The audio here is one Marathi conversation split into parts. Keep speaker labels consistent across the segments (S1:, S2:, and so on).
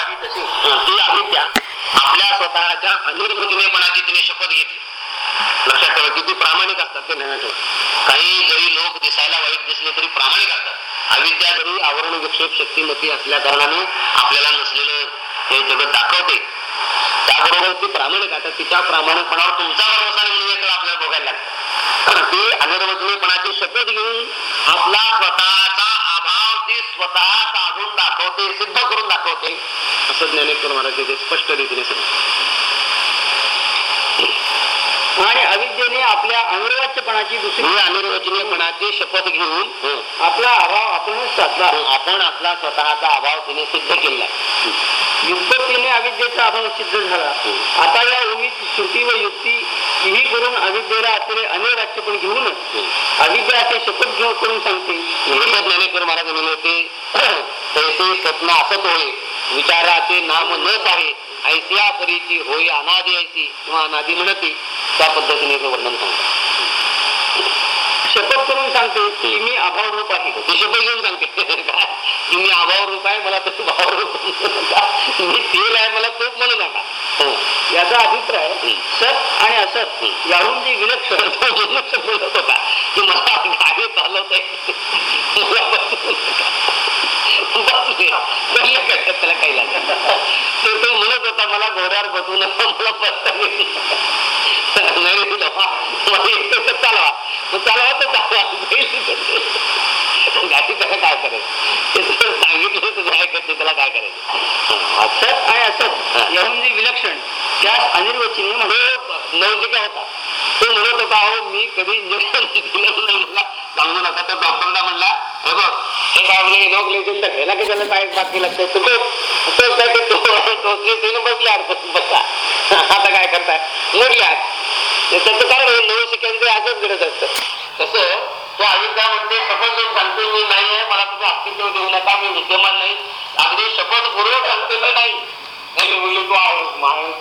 S1: आहे तशी
S2: ती अविद्या आपल्या स्वतःच्या अनिर्वचनीयपणाची तिने शपथ घेतली. लक्षात ठेवा किती प्रामाणिक असतात ते नेहमी ठेवा काही जरी लोक दिसायला वाईट दिसले तरी प्रामाणिक असतात. अविद्या जरी आवरण विक्षेप शक्तिमती असल्या कारणाने आपल्याला नसलेलं हे जगत दाखवते त्याबरोबर ती प्रामाणिक आता तिच्या प्रामाणिकपणावर तुमचा भरोसा म्हणून आपल्याला बघायला लागतं. ती अनिर्वचनीयपणाची शपथ घेऊन आपला स्वतःचा अभाव ती स्वतः साधून दाखवते सिद्ध करून दाखवते. असं ज्ञानेश्वर महाराज तिथे स्पष्ट रीतीने सांगितलं
S1: आणि अविद्येने आपल्या अनिर्वाच्यपणाची दुसरी
S2: मी अनिर्वचनीयपणाची शपथ घेऊन हं,
S1: आपला अभाव आपणच साधला.
S2: आपण आपला स्वतःचा अभाव तिने सिद्ध केला.
S1: युक्तीने अविद्येचा अभाव सिद्ध झाला. आता या उमीद श्रुती व युक्ती ही करून अविद्येला असलेले अनिर्वाच्य पण घेऊन अविद्या असे शपथ घेऊन करून सांगते.
S2: ज्ञानेश्वर महाराज म्हणले होते तैसे स्वप्न असत होय विचाराचे नाम नच आहे. ऐसिया परीची होय अनादी ऐसी किंवा अनादी म्हणती त्या पद्धतीने हे वर्णन सांगतात
S1: शपथ करून सांगते की मी अभाव रूप आहे.
S2: ती शपथ घेऊन सांगते. मी अभाव रूप आहे मला तसं भाव रूप. मी तेल आहे मला तूप म्हणू नका हं.
S1: याचा अभिप्राय सत आणि असत याहून जे विलक्षण
S2: मनुष्य बोलत होता की मला गाडी चालवत आहे मला त्याला काही लागलं तर तो म्हणत होता मला घोड्यावर बसवू नका मला बसता येत नाही. चालवा मग चालवा तर चालवा गाडी त्याला काय करायचं? ते सांगितलं तुझं ऐकत नाही, त्याला काय करायचं?
S1: सत आणि असत? याहून जे विलक्षण. त्यास अनिर्वचनीय म्हणजे
S2: नवजिका होता. तो म्हणत होता अहो मी कधी इंजेक्शन दिलं नाही. मला सांगू नका तर डॉक्टरला म्हणला हे बघ हे काय म्हणजे इनोक लेजन तर घ्यायला की त्याला काय बाकी लागतं? तो तो काय ते तो बसले अर्थ बसा. आता काय करताय? मरल्या त्याचं कारण नऊ शिक्यांचे असंच घडत असतं. तसं तो अविद्या म्हणते शपथ सांगतो मी नाही आहे मला तुझं अस्तित्व देऊ नका मी विद्यमान नाही. अगदी शपथ पूर्वक सांगते मी नाही नाही बोललो तू आहेस महान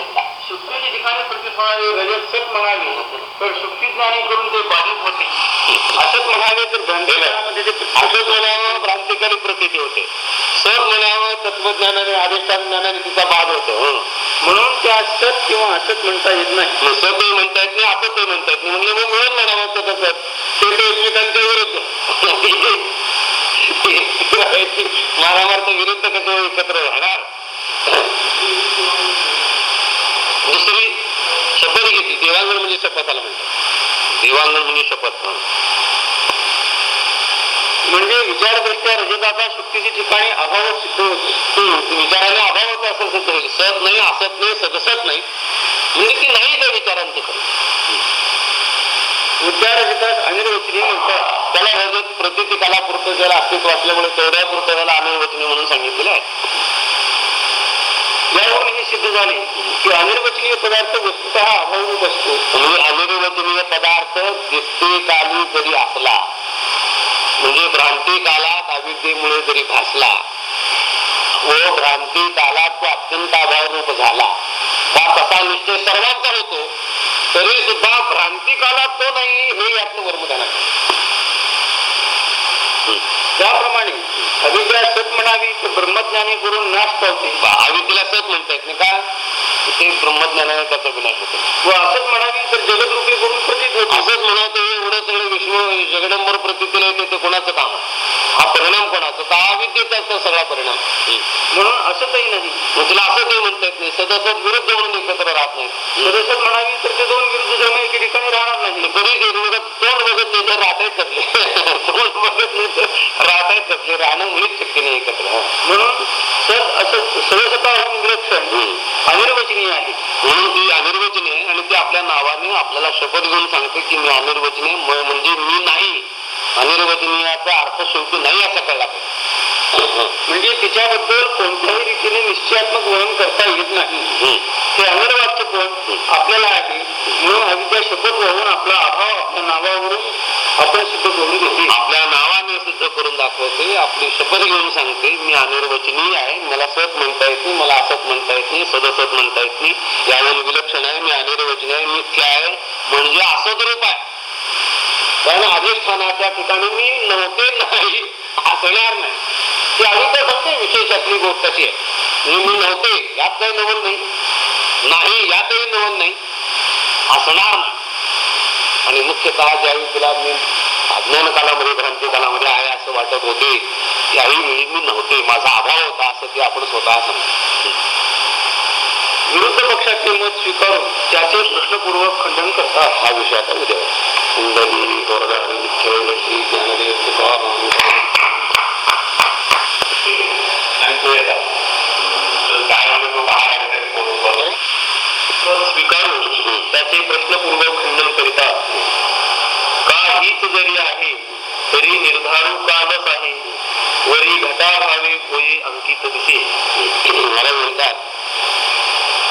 S2: ते
S1: शुद्धीच्या ठिकाणी प्रतिफळावे रजत सत म्हणावे तर शुक्ती ज्ञानी करून ते बाधित होते
S2: असंच म्हणावे तर भ्रांतिकारामध्ये ते असंच म्हणावं. भ्रांतिकारी प्रतीती होते. सत म्हणावं तत्वज्ञानाने अधिष्ठान ज्ञानाने तिचा बाद होतो. हं.
S1: म्हणून त्या सत किंवा असत म्हणता येत नाही.
S2: सतही म्हणता येत नाही आपतही म्हणता येत नाही. म्हणजे मग मिळून म्हणावं सत असत ते ते एकमेकांच्या विरुद्ध मारामार तर विरुद्ध कसं एकत्र राहणार दुसरी शपथ घेतली देवांगण म्हणजे शपथाला म्हणतात देवांगण म्हणजे शपथ.
S1: म्हणजे विचारदृष्ट्या रजताचा शुक्तीच्या ठिकाणी अभाव सिद्ध होतो.
S2: विचाराने अभाव होतो असं सिद्ध होईल सत नाही असत नाही सदसत नाही. म्हणजे ती नाही त्या विचारांची
S1: विद्या रजतात अनिर्वचनीय म्हणतात.
S2: त्याला रजत प्रतीती कलापुरतं ज्याला अस्तित्व असल्यामुळे तेवढ्या पुरतं त्याला अनिर्वचनीय म्हणून सांगितलेलं आहे.
S1: यावरून हे सिद्ध झाले. की अनिर्वचनीय पदार्थ वस्तुतः अभावरूप असतो.
S2: म्हणजे अनिर्वचनीय पदार्थ दिसते काली जरी असला म्हणजे भ्रांती कालात अविद्येमुळे जरी भासला व भ्रांती कालात तो अत्यंत अभावरूप झाला हा तसा निश्चय सर्वांचा होतो. तरी सुद्धा भ्रांती कालात तो नाही हे यातलं वर्मधान आहे
S1: त्याप्रमाणे अभिप्राय सत म्हणावी तर ब्रह्मज्ञानी करून नाश पावते.
S2: अविद्येला सत म्हणता येत नाही का? ते ब्रह्मज्ञानाने त्याचा विनाश होतो.
S1: व असत म्हणावी तर जगदरूपी करून प्रतीत होते.
S2: असंच म्हणतो एवढं सगळं विश्व जगडंबर प्रतीतील येते ते कोणाचं काम? हा परिणाम कोणाचा? का अविद्येचा असतो सगळा परिणाम.
S1: म्हणून असतही नाही.
S2: मग तुला असं काही म्हणता येत नाही. सदसत विरुद्ध म्हणून एकत्र राहत नाही.
S1: सदस्यात म्हणावी तर ते दोन विरुद्ध धर्म एके ठिकाणी राहणार नाही.
S2: तरी एकमेकात तोंड बघत नाही तर राहतायच कसले? तोंड बघत नाही तर राहतायच कसले? राहणं मुळीच शक्य नाही एकत्र.
S1: म्हणून सत असत सदस्यता विलक्षण अनिर्वचनीय आहे.
S2: म्हणून ती अनिर्वचनीय आणि ती आपल्या नावाने आपल्याला शपथ घेऊन सांगते की मी अनिर्वचनीय म- म्हणजे मी नाही. अनिर्वचनीयाचा अर्थ शेवटी नाही असं कळला.
S1: म्हणजे तिच्याबद्दल कोणत्याही रीतीने निश्चयात्मक वर्णन करता येत नाही. ते अनिर्वाच्य पण आपल्याला आहे म्हणून अविद्या शपथ वाहून आपला अभाव आपल्या नावावरून आपण सिद्ध करून घेते
S2: आपल्या नावाने सिद्ध करून दाखवते आपली शपथ घेऊन सांगते मी अनिर्वचनीय आहे मला सत म्हणता येत नाही मला असत म्हणता येत नाही सदसत म्हणता येत नाही यावरून विलक्षण आहे मी अनिर्वचनीय आहे मिथ्या आहे म्हणजे असत रूप आहे. कारण अधिष्ठानाच्या ठिकाणी मी नव्हते नाही. असणार नाही. ती अविद्या सांगते विशेषातली गोष्ट अशी आहे. मी नव्हते यात काही नवल नाही. नाही यातही नवल नाही. असणार नाही. आणि मुख्यतः ज्यावेळी तिला मी अज्ञान कालामध्ये भ्रांती कालामध्ये आहे असं वाटत होते त्यावेळी मी नव्हते. माझा अभाव होता असं ते आपण स्वतः सांगतो
S3: विरुद्ध पक्षाचे मत स्वीकारून त्याचे प्रश्नपूर्वक खंडन करतात
S2: हा विषय आता उद्या. कुंडली गोरधारी विठ्ठल श्री
S3: स्वीकारून त्याचे प्रश्नपूर्वक खंडन का हीच जरी आहे तरी निर्धारू कालच आहे वरी घटा भावे होई अंकित दिसे
S2: मला म्हणतात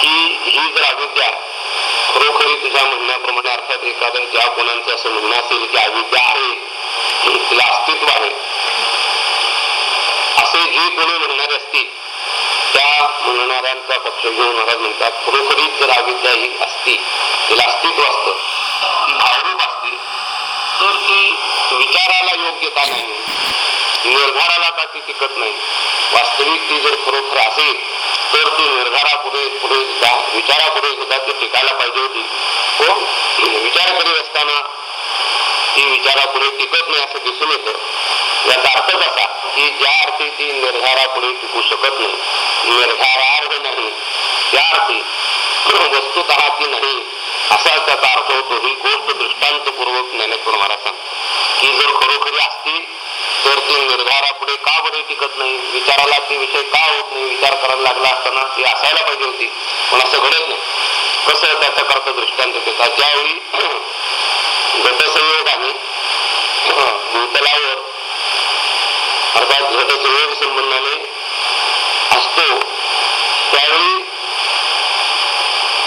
S2: की ही जर अविद्या खरोखरी तुझ्या म्हणण्याप्रमाणे अर्थात एखाद्या ज्या कोणाचं असं म्हणणं असेल की अविद्या आहे तिला अस्तित्व आहे. असे जे कोणी म्हणणारे असतील त्या म्हणणाऱ्यांचा पक्ष घेऊन महाराज म्हणतात खरोखरीच जर अविद्या ही असती तिला अस्तित्व असतं ती भावरूप असते तर ती विचाराला योग्यता नाही निर्धाराला का ती टिकत नाही. वास्तविक ती जर खरोखर असेल तर ती निर्धारापुढे पुढे सुद्धा विचारापुढे सुद्धा ती टिकायला पाहिजे होती. पण विचार करीत असताना ती विचारापुढे टिकत नाही असं दिसून येतं. याचा अर्थच असा की ज्या अर्थी ती निर्धारापुढे टिकू शकत नाही. निर्धारार्थ नाही. त्या अर्थी वस्तुत ती नाही. असा त्याचा अर्थ होतो. ही गोष्ट दृष्टांतपूर्वक ज्ञानेश्वर महाराज सांगतो की जर खरोखरी असती तर ती निर्धारापुढे का बरे टिकत नाही? विचाराला ती विषय का होत नाही? विचार करायला लागला असताना ती असायला पाहिजे होती. पण असं घडत नाही. कसं त्याचा करता दृष्टांत देतात ज्यावेळी घटसंयोगाने भूतलावर अर्थात घटसंयोग संबंधाने असतो त्यावेळी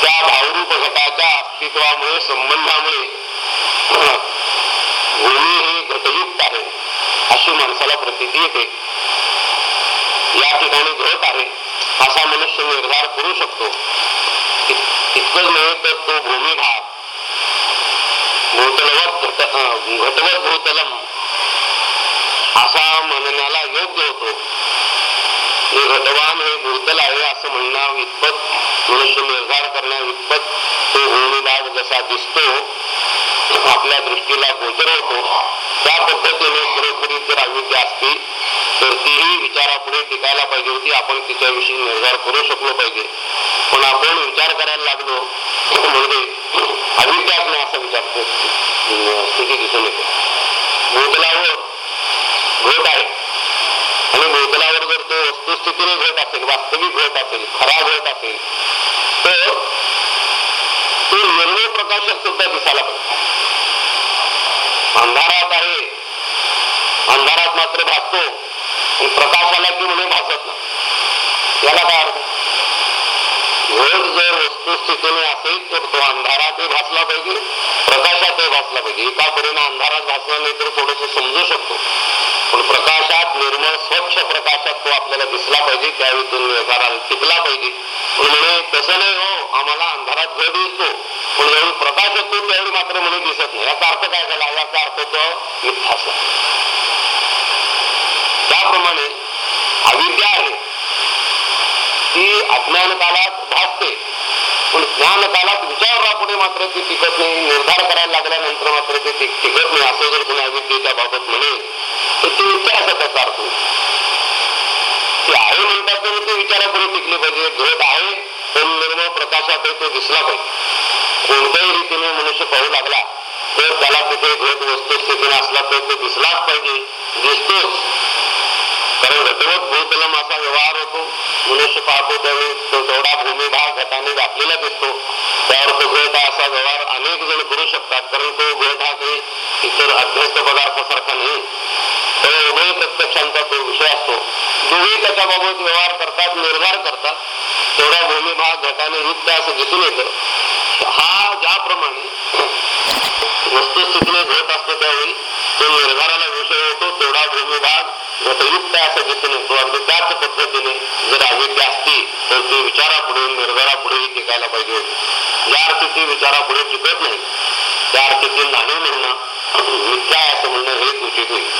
S2: त्या भावरूप घटाच्या अस्तित्वामुळे संबंधामुळे भूमी ही घटयुक्त आहे. अशी माणसाला प्रतीती येते. या ठिकाणी घट आहे. असा मनुष्य निर्धार करू शकतो. इतकंच नव्हे तर तो भूमिभाग. भूतलवत अं, घटवत भूतलम. असा म्हणण्याला योग्य होतो. घटवान हे भूतल आहे असं म्हणणं इतपत मनुष्य निर्धार करण्या इतपत तो भूमिभाग जसा दिसतो आपल्या दृष्टीला गोचर होतो. त्या पद्धतीने खरोखरी जर अयोग्य असती तर तीही विचारापुढे टिकायला पाहिजे होती. आपण तिच्याविषयी निर्धार करू शकलो पाहिजे. पण आपण विचार करायला लागलो म्हणजे अविद्याच असा विचार स्थिती दिसून येते. भूतलावर घट आहे. आणि भूतलावर जर तो वस्तुस्थितीने घट असेल वास्तविक घट असेल खरा घट असेल तर तो निर्णय प्रकाशक सुद्धा दिसायला पाहिजे. अंधारात आहे. अंधारात मात्र भासतो. पण प्रकाशाला की म्हणून भासत नाही. याला काय अर्थ? घट जर वस्तुस्थितीने असेल तर तो अंधारातही भासला पाहिजे प्रकाशातही भासला पाहिजे. एका परीने अंधारात भासला नाही तर थोडस समजू शकतो. पण प्रकाशात निर्मळ स्वच्छ प्रकाशात तो आपल्याला दिसला पाहिजे त्यावेळी तो निर्धाराला टिकला पाहिजे. म्हणून तसं नाही हो आम्हाला अंधारात घर दिसतो. पण ज्यावेळी प्रकाश असतो त्यावेळी मात्र म्हणे दिसत नाही. याचा अर्थ काय झाला? याचा अर्थ तो मिथ्याचा त्याप्रमाणे अविद्या आहे. ती अज्ञान कालात भासते. पण ज्ञान काळात विचारापुढे मात्र ती टिकत नाही. निर्धार करायला लागल्यानंतर मात्र ते टिकत नाही. असं जर कोणी अविद्येच्या बाबत म्हणे तर ते विचार असा त्याचा अर्थ ते आहे म्हणतात तर ते विचारापुढे टिकले पाहिजे. घडत आहे पण निर्मळ प्रकाशात तो दिसला पाहिजे. कोणत्याही रीतीने मनुष्य पाहू लागला। तर त्याला तिथे घट वस्तुस्थितीने असला तर तो दिसलाच पाहिजे दिसतोच कारण घटवत भूतलम असा व्यवहार होतो मनुष्य पाहतो त्यावेळी तो तेवढा भूमिभाग घटाने व्यापलेला दिसतो त्यावर तो घट असा व्यवहार अनेक जण करू शकतात कारण तो घट हा काही इतर अभ्यस्त पदार्थासारखा नाही। तो उभय प्रत्यक्षांचा तो विषय असतो दोघे त्याच्याबाबत व्यवहार करतात निर्धार करतात तेवढा भूमिभाग घटाने युक्त असं दिसून येतं हा ज्याप्रमाणे वस्तुस्थितीने घट असतो त्यावेळी तो निर्धाराला विषय होतो तेवढा भूमिभाग घटयुक्त असं दिसून येतो. अगदी त्याच पद्धतीने जर अविद्या असती तर ती विचारापुढे निर्धारापुढेही टिकायला पाहिजे ज्या या अर्थी ती विचारापुढे टिकत नाही त्या अर्थी ती नाही म्हणणं मिथ्या असं म्हणणं हेच उचित होईल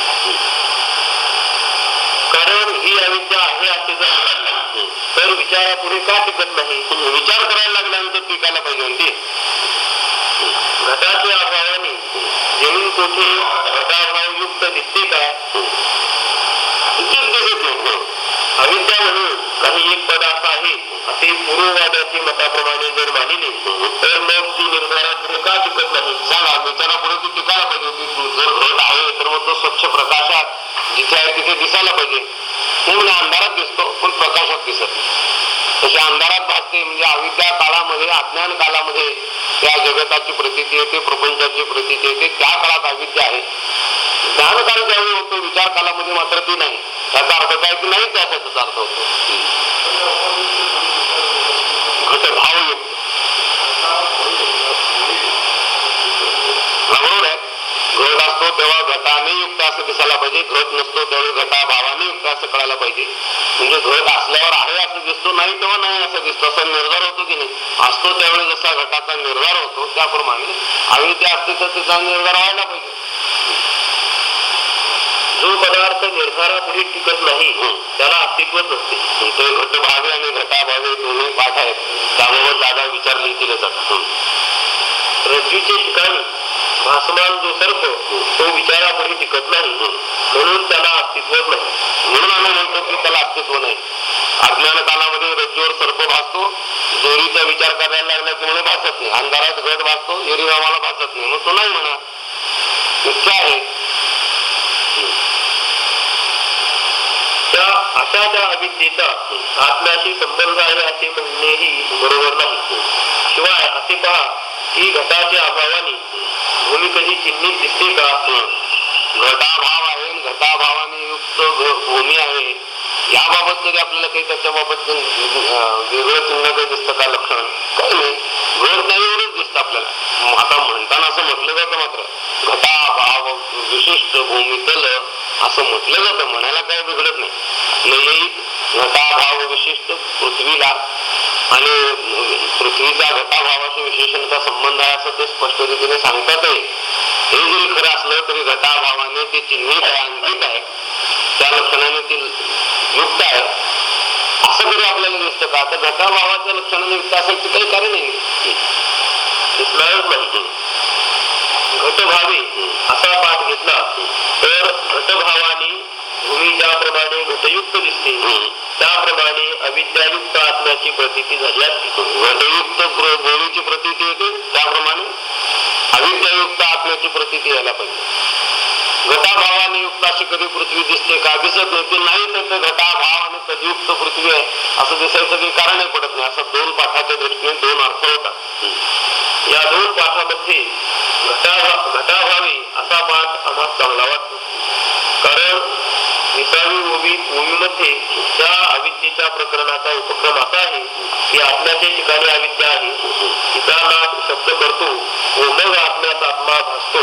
S2: कारण ही
S3: अविद्या आहे असे जर म्हणाले, तर विचारापुढे का टिकत नाही?
S2: विचार करायला लागल्यानंतर टिकायला पाहिजे म्हणते
S3: घटाच्या अभावाने जमीन कोठे? घटाभावयुक्त दिसते का?
S2: दिसत नाही
S3: अविद्या म्हणून काही एक पदार्थ आहे. ती पूर्ववादाची मताप्रमाणे जर मानली तर मग ती निर्धारात का टिकत नाही?
S2: सांगा विचारापुढे ती टिकायला पाहिजे होती. जर घट आहे तर मग तो स्वच्छ प्रकाशात जिथे आहे तिथे दिसायला पाहिजे. ते म्हणजे अंधारात दिसतो पण प्रकाशात दिसत तसे अंधारात भासते म्हणजे अविद्या काळामध्ये अज्ञान काळामध्ये त्या जगताची प्रतीती येते प्रपंचाची प्रतीती येते. त्या काळात अविद्या आहे. ज्ञान काळ ज्यावेळी होतो विचार काळामध्ये मात्र ती नाही. त्याचा अर्थ काय? की नाही त्याचा अर्थ होतो घटभावयुक्त बरोबर आहे घट असतो तेव्हा घटाने युक्त असं दिसायला पाहिजे. घट नसतो त्यावेळी घटा भावाने असं कळायला पाहिजे. म्हणजे घट असल्यावर आहे असं दिसतो नाही तेव्हा नाही असं दिसतो. असा निर्धार होतो की नाही? असतो त्यावेळी जसा घटाचा निर्धार होतो त्याप्रमाणे अविद्या असते तर तिचा निर्धार व्हायला पाहिजे.
S3: जो पदार्थ निर्धारापुढे टिकत नाही त्याला अस्तित्वच नसते.
S2: ते घटभावे आणि घटाभावे दोन्ही पाठ आहेत. त्याबाबत जागा विचारली केले जातात
S3: रज्जूचे ठिकाणी भासमान जो सर्प तो विचारापुढे टिकत नाही. म्हणून त्याला अस्तित्व नाही.
S2: म्हणून आम्ही म्हणतो की त्याला अस्तित्व नाही. अज्ञान कालामध्ये रज्जूवर सर्प भासतो. जोरीचा विचार करायला लागला की म्हणून भासत नाही. अंधारात घट भासतो. एरी आम्हाला भासत नाही. मग तो नाही म्हणा. इच्छा आहे.
S3: त्या अशा त्या अविद्येचा आत्म्याशी संबंध आहे असे म्हणणेही बरोबर नाही. शिवाय असे पहा की घटाच्या अभावाने भूमी कधी चिन्हित दिसते का
S2: घटाभाव आहे घटाभावाने युक्त भूमी आहे. याबाबत कधी आपल्याला काही त्याच्याबाबत वेगळं चिन्ह काही दिसतं का लक्षण काही नाही. घट नाही एवढंच दिसतं आपल्याला. आता म्हणताना असं म्हटलं जातं मात्र. घटाभाव विशिष्ट भूमितल असं म्हटलं जातं. म्हणायला काही बिघडत नाही. घटाभाव विशिष्ट पृथ्वीला आणि पृथ्वीचा घटाभावाशी विशेषणचा संबंध आहे असं ते स्पष्ट रीतीने सांगतात. घटाभावाने ते चिन्हित आहे अंकित आहे त्या लक्षणाने ते युक्त आहे असं तरी आपल्याला दिसतं का तर घटाभावाच्या लक्षणाने युक्त असेल तर काही कार्य नाही
S3: दिसणारच नाही घटभावे असा पाठ घेतला तर घटभावाने भूमी ज्याप्रमाणे घटयुक्त दिसते त्याप्रमाणे अविद्यायुक्त आत्म्याची प्रतीती झाली
S2: घटयुक्त भूमीची प्रतीती येते त्याप्रमाणे अविद्यायुक्त आत्म्याची प्रतीती यायला पाहिजे घटाभावाने युक्त अशी कधी पृथ्वी दिसते का? दिसत नाही. ते नाही तर ते घटाभाव आणि तदयुक्त पृथ्वी आहे असं दिसायचं काही कारणही पडत नाही. असं दोन पाठाच्या दृष्टीने दोन अर्थ होतात.
S3: या दोन पाठामध्ये घटाभावी असा पाठ आम्हाला चांगला वाटतो. विसावी ओवी ओवीमध्ये त्या अविद्येच्या प्रकरणाचा उपक्रम असा आहे की आत्म्याच्या ठिकाणी अविद्या आहे. तिचा नाद शब्द करतो व मग आत्म्याचा आत्मा भासतो.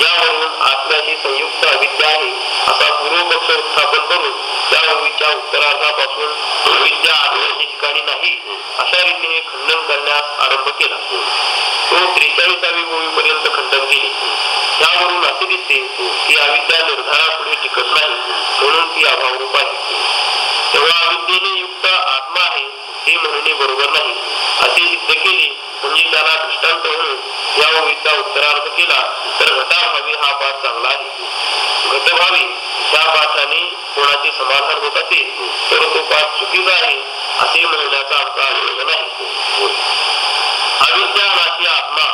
S3: यावरून आत्म्याची संयुक्त अविद्या आहे असा पूर्वपक्ष उत्थापन करून त्या ओवीच्या उत्तरार्धापासून विद्या आत्म्याच्या ठिकाणी नाही अशा रीतीने खंडन करण्यास आरंभ केला. तो त्रेचाळीसावी ओवीपर्यंत खंडन केले. त्यावरून असे दिसते की अविद्या निर्धारापुढे टिकत नाही. म्हणून ती अभावरूप आहे. तेव्हा अविद्येने युक्त आत्मा आहे हे म्हणणे बरोबर नाही. असे सिद्ध केले म्हणजे त्याला दृष्टांत म्हणून या ओळीचा उत्तरार्थ केला तर घटाभावी हा पाठ चांगला आहे. घटभावी त्या पाठाने कोणाचे समाधान होत असेल तर तो पाठ चुकीचा आहे असे म्हणण्याचा आमचा आग्रह नाही. अविद्या नाशी आत्मा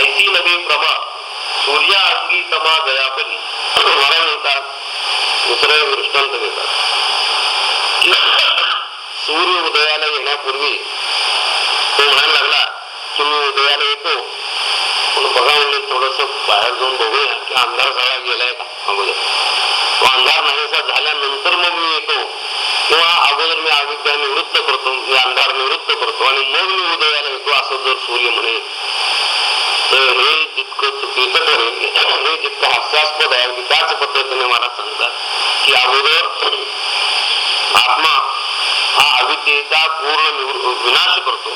S3: ऐसी नवे प्रमा सूर्या अंगी समा गयापली
S2: मला म्हणतात दुसरं दृष्टांत देतात की सूर्य उदयाला येण्यापूर्वी तो म्हणायला लागला की मी उदयाला येतो. पण बघा म्हणजे थोडस बाहेर जाऊन बघूया की अंधार झाला गेलाय का अगोदर. तो अंधार नाहीसा झाल्यानंतर मग मी येतो. किंवा अगोदर मी अविद्या निवृत्त करतो मी अंधार निवृत्त करतो. आणि मग मी उदयाला येतो असं जर सूर्य म्हणेल हे जितकं चुकीचं ठरेल हे जितकं हास्यास्पद आहे त्याच पद्धतीने मला सांगतात की अगोदर आत्मा हा अविद्येचा पूर्ण विनाश करतो.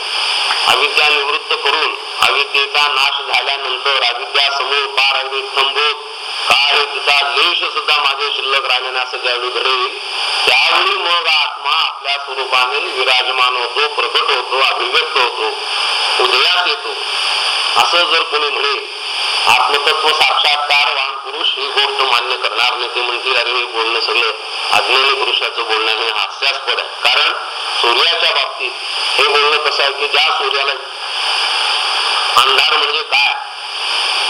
S2: अविद्या निवृत्त करून अविद्येचा नाश झाल्यानंतर अविद्या समोर पार अगदी स्तंभोत काय तिचा लेश सुद्धा माझे शिल्लक राहण्याने असं ज्यावेळी घडेल त्यावेळी मग आत्मा आपल्या स्वरूपाने विराजमान होतो प्रकट होतो अभिव्यक्त होतो उदयास येतो. असं जर कोणी म्हणे आत्मतत्व साक्षात्कारवान पुरुष ही गोष्ट मान्य करणार नाही ते म्हणतील अरे हे बोलणं सगळं अज्ञानी पुरुषाचं बोलणं हे हास्यास्पद आहे. कारण सूर्याच्या बाबतीत हे बोलणं कसं आहे की ज्या सूर्याला अंधार म्हणजे काय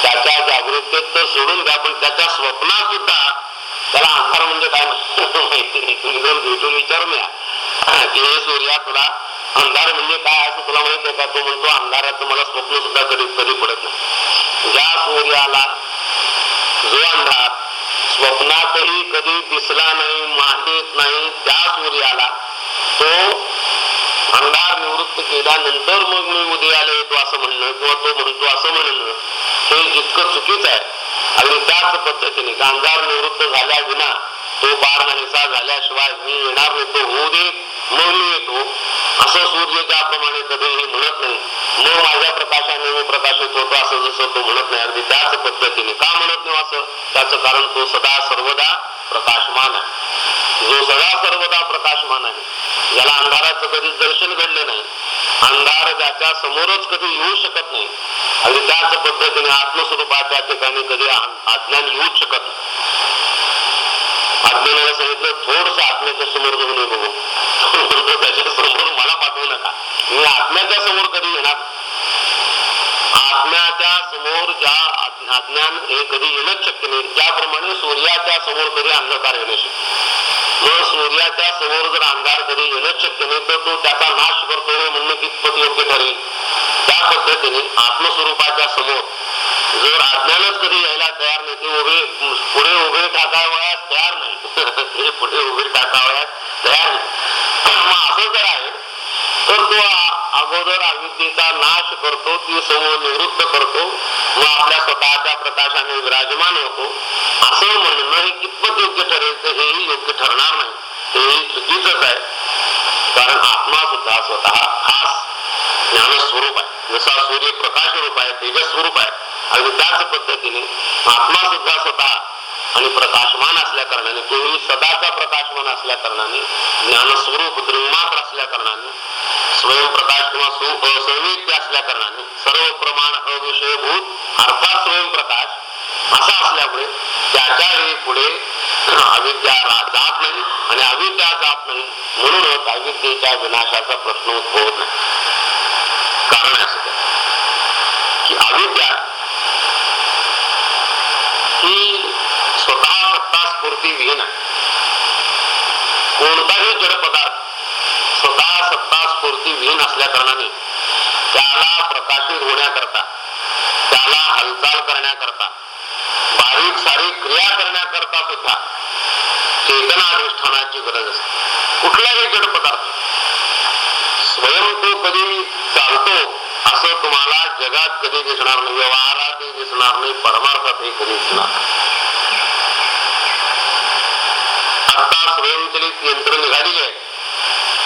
S2: त्याच्या जागृतेत तर सोडून द्या पण त्याच्या स्वप्नात सुद्धा त्याला अंधार म्हणजे काय माहिती? नाही तुम्ही जर भेटून विचारून या. की हे सूर्या तुला अंधार म्हणजे काय असं तुला माहीत आहे का? तो म्हणतो अंधाराचं मला स्वप्न सुद्धा कधी कधी पडत नाही. ज्या सूर्याला जो अंधार स्वप्नातही कधी दिसला नाही माहीत नाही त्या सूर्याला तो अंधार निवृत्त केल्यानंतर मग मी उदयाला येतो असं म्हणणं किंवा तो म्हणतो असं म्हणणं हे जितकं चुकीचं आहे. आणि त्याच पद्धतीने अंधार निवृत्त झाल्या विना तो पार नाहीसा झाल्याशिवाय मी येणार नाही तो होऊ दे मग मी येतो. असं सूर्य ज्याप्रमाणे कधीही म्हणत नाही. मग माझ्या प्रकाशाने मी प्रकाशित होतो असं जसं तो म्हणत नाही अगदी त्याच पद्धतीने. का म्हणत नाही असं? त्याचं कारण तो सदा सर्वदा प्रकाशमान आहे. जो सदा सर्वदा प्रकाशमान आहे ज्याला अंधाराचं कधी दर्शन घडलं नाही अंधार ज्याच्या समोरच कधी येऊ शकत नाही. आणि त्याच पद्धतीने आत्मस्वरूपाच्या ठिकाणी कधी अज्ञान येऊच शकत नाही. आत्म्याला सांगितलं थोडस आत्म्याच्या समोर जाऊन ये बघू. त्याच्यासमोर मला पाठवू नका. मी आत्म्याच्या समोर कधी येणार? आत्म्याच्या समोर ज्या अज्ञान हे कधी येणंच शक्य नाही. त्याप्रमाणे सूर्याच्या समोर कधी अंधकार येणं शक्य मग सूर्याच्या समोर जर अंधार कधी येणंच शक्य नाही तर तो त्याचा नाश करतो म्हणणं कितपत योग्य ठरेल? त्या पद्धतीने आत्मस्वरूपाच्या समोर जर अज्ञानच कधी यायला तयार नाही ते उभे पुढे उभे टाकावयास तयार नाही. ते पुढे उभे टाकावयास तयार नाही. मग असं जर आहे तर तो अगोदर अविद्येचा नाश करतो ती समूह निवृत्त करतो व आपल्या स्वतःच्या प्रकाशाने विराजमान होतो. असं म्हणणं हे कितपत योग्य ठरेल तर हेही योग्य ठरणार नाही. हेही चुकीचंच आहे. कारण आत्मा सुद्धा स्वतः खास ज्ञानस्वरूप आहे. जसा सूर्य प्रकाश रूप आहे तेजस स्वरूप आहे. आणि त्याच पद्धतीने आत्मा सुद्धा स्वतः आणि प्रकाशमान असल्या कारणाने तोही सदाचा प्रकाशमान असल्या कारणाने ज्ञानस्वरूप दृंगमात्र असल्या कारणाने स्वयंप्रकाश किंवा संवेद्य असल्या कारणाने सर्व प्रमाण अविषयभूत अर्थात स्वयंप्रकाश असा असल्यामुळे त्याच्याही पुढे अविद्या जात नाही आणि अविद्या जात नाही म्हणूनच अविद्येच्या विनाशाचा प्रश्न उद्भवत नाही. अविद्या ही स्वतः सत्ता स्फूर्ती विहीन. आहे कोणताही जड पदार्थ स्वतः सत्ता स्फूर्ती विहीन असल्या कारणाने त्याला प्रकाशित होण्याकरता त्याला हालचाल करण्याकरता बारीक सारीक क्रिया करण्याकरता सुद्धा चेतनाधिष्ठानाची गरज असते. कुठलाही जड पदार्थ स्वयं तो कधी चालतो असं तुम्हाला जगात कधी दिसणार नाही व्यवहारातही दिसणार नाही परमार्थातही कधी दिसणार आता स्वयंचलित यंत्र निघालेली आहे.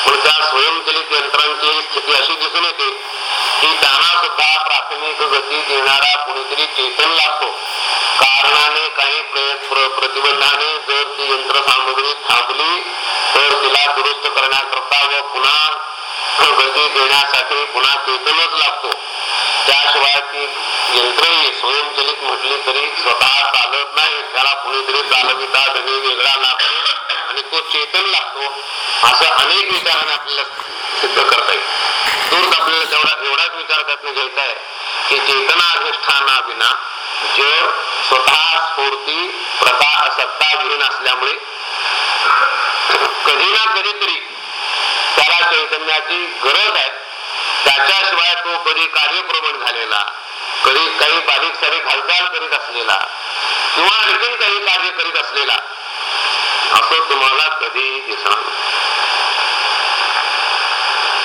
S2: पण त्या स्वयंचलित यंत्रांची स्थिती अशी दिसून येते की त्यांना सुद्धा प्राथमिक गती देणारा कुणीतरी चेतन लागतो. कारणाने काही प्रतिबंधाने जर ती यंत्रसामुग्री थांबली तर तिला दुरुस्त करण्याकरता व पुन्हा गती देण्यासाठी पुन्हा चेतनच लागतो. त्याशिवाय ती यंत्रही स्वयंचलित म्हटली तरी स्वतः चालत नाही. त्याला कुणीतरी चालविता धनी वेगळा लागतो आणि तो चेतन लागतो. असं अनेक विचाराने आपल्याला सिद्ध करता येईल. तोच आपल्याला तेवढा एवढाच विचार त्यातनं घ्यायचा आहे की चेतना अधिष्ठाना विना जग स्वतः स्फूर्ती प्रथा सत्ता विहीन असल्यामुळे कधी ना कधीतरी त्याला चैतन्याची गरज आहे. त्याच्याशिवाय तो कधी कार्यप्रवण झालेला कधी काही बारीक सारीक हालचाल करीत असलेला किंवा आणखीन काही कार्य करीत असलेला असं तुम्हाला कधी दिसणार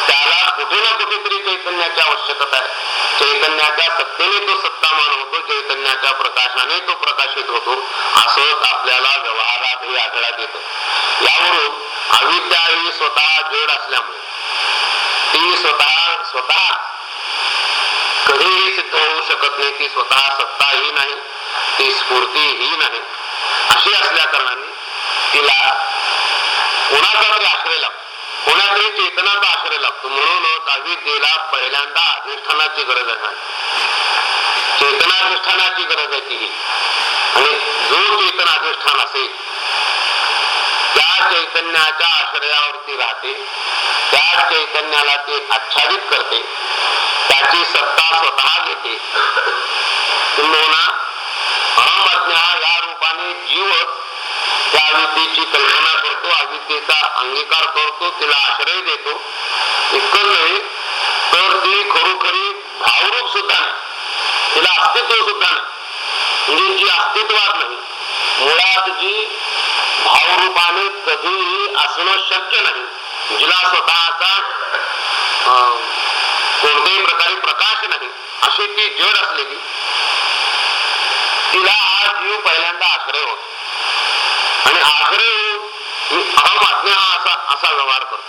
S2: त्याला कुठे ना कुठेतरी चैतन्याची आवश्यकता आहे. चैतन्याच्या सत्तेने तो सत्तामान होतो चैतन्याच्या प्रकाशाने तो प्रकाशित होतो असंच आपल्याला व्यवहारातही आढळात येत. यावरून अविद्या ही स्वतः जड असल्यामुळे. ती स्वतः स्वतः कधीही सिद्ध होऊ शकत नाही. ती स्वतः सत्ता ही नाही. ती स्फूर्ती ही नाही. अशी असल्या कारणाने तिला कोणाचा तरी आश्रय लागतो कोणातरी चेतनाचा आश्रय लागतो म्हणूनच अविद्येला पहिल्यांदा अधिष्ठानाची गरज आहे. चेतनाधिष्ठानाची गरज आहे ती आणि जो चेतन अधिष्ठान असेल त्या चैतन्याच्या आश्रयावरती राहते त्या चैतन्याला ते आच्छादित करते. त्याची सत्ता स्वतः घेते. किंबहुना अहमज्ञा या रूपाने जीवच त्या अविद्येची कल्पना करतो अविद्येचा अंगीकार करतो तिला आश्रय देतो. इतकं नव्हे तर ती खरोखरी भावरूप सुद्धा नाही. तिला अस्तित्व सुद्धा नाही. म्हणजे जी अस्तित्वात नाही. मुळात जी भावरूपाने कधीही असणं शक्य नाही. जिला स्वतःचा कोणत्याही प्रकारे प्रकाश नाही अशी ती जड असलेली. तिला हा जीव पहिल्यांदा आश्रय होतो. आणि आश्रय अहम आज्ञा असा असा व्यवहार करतो.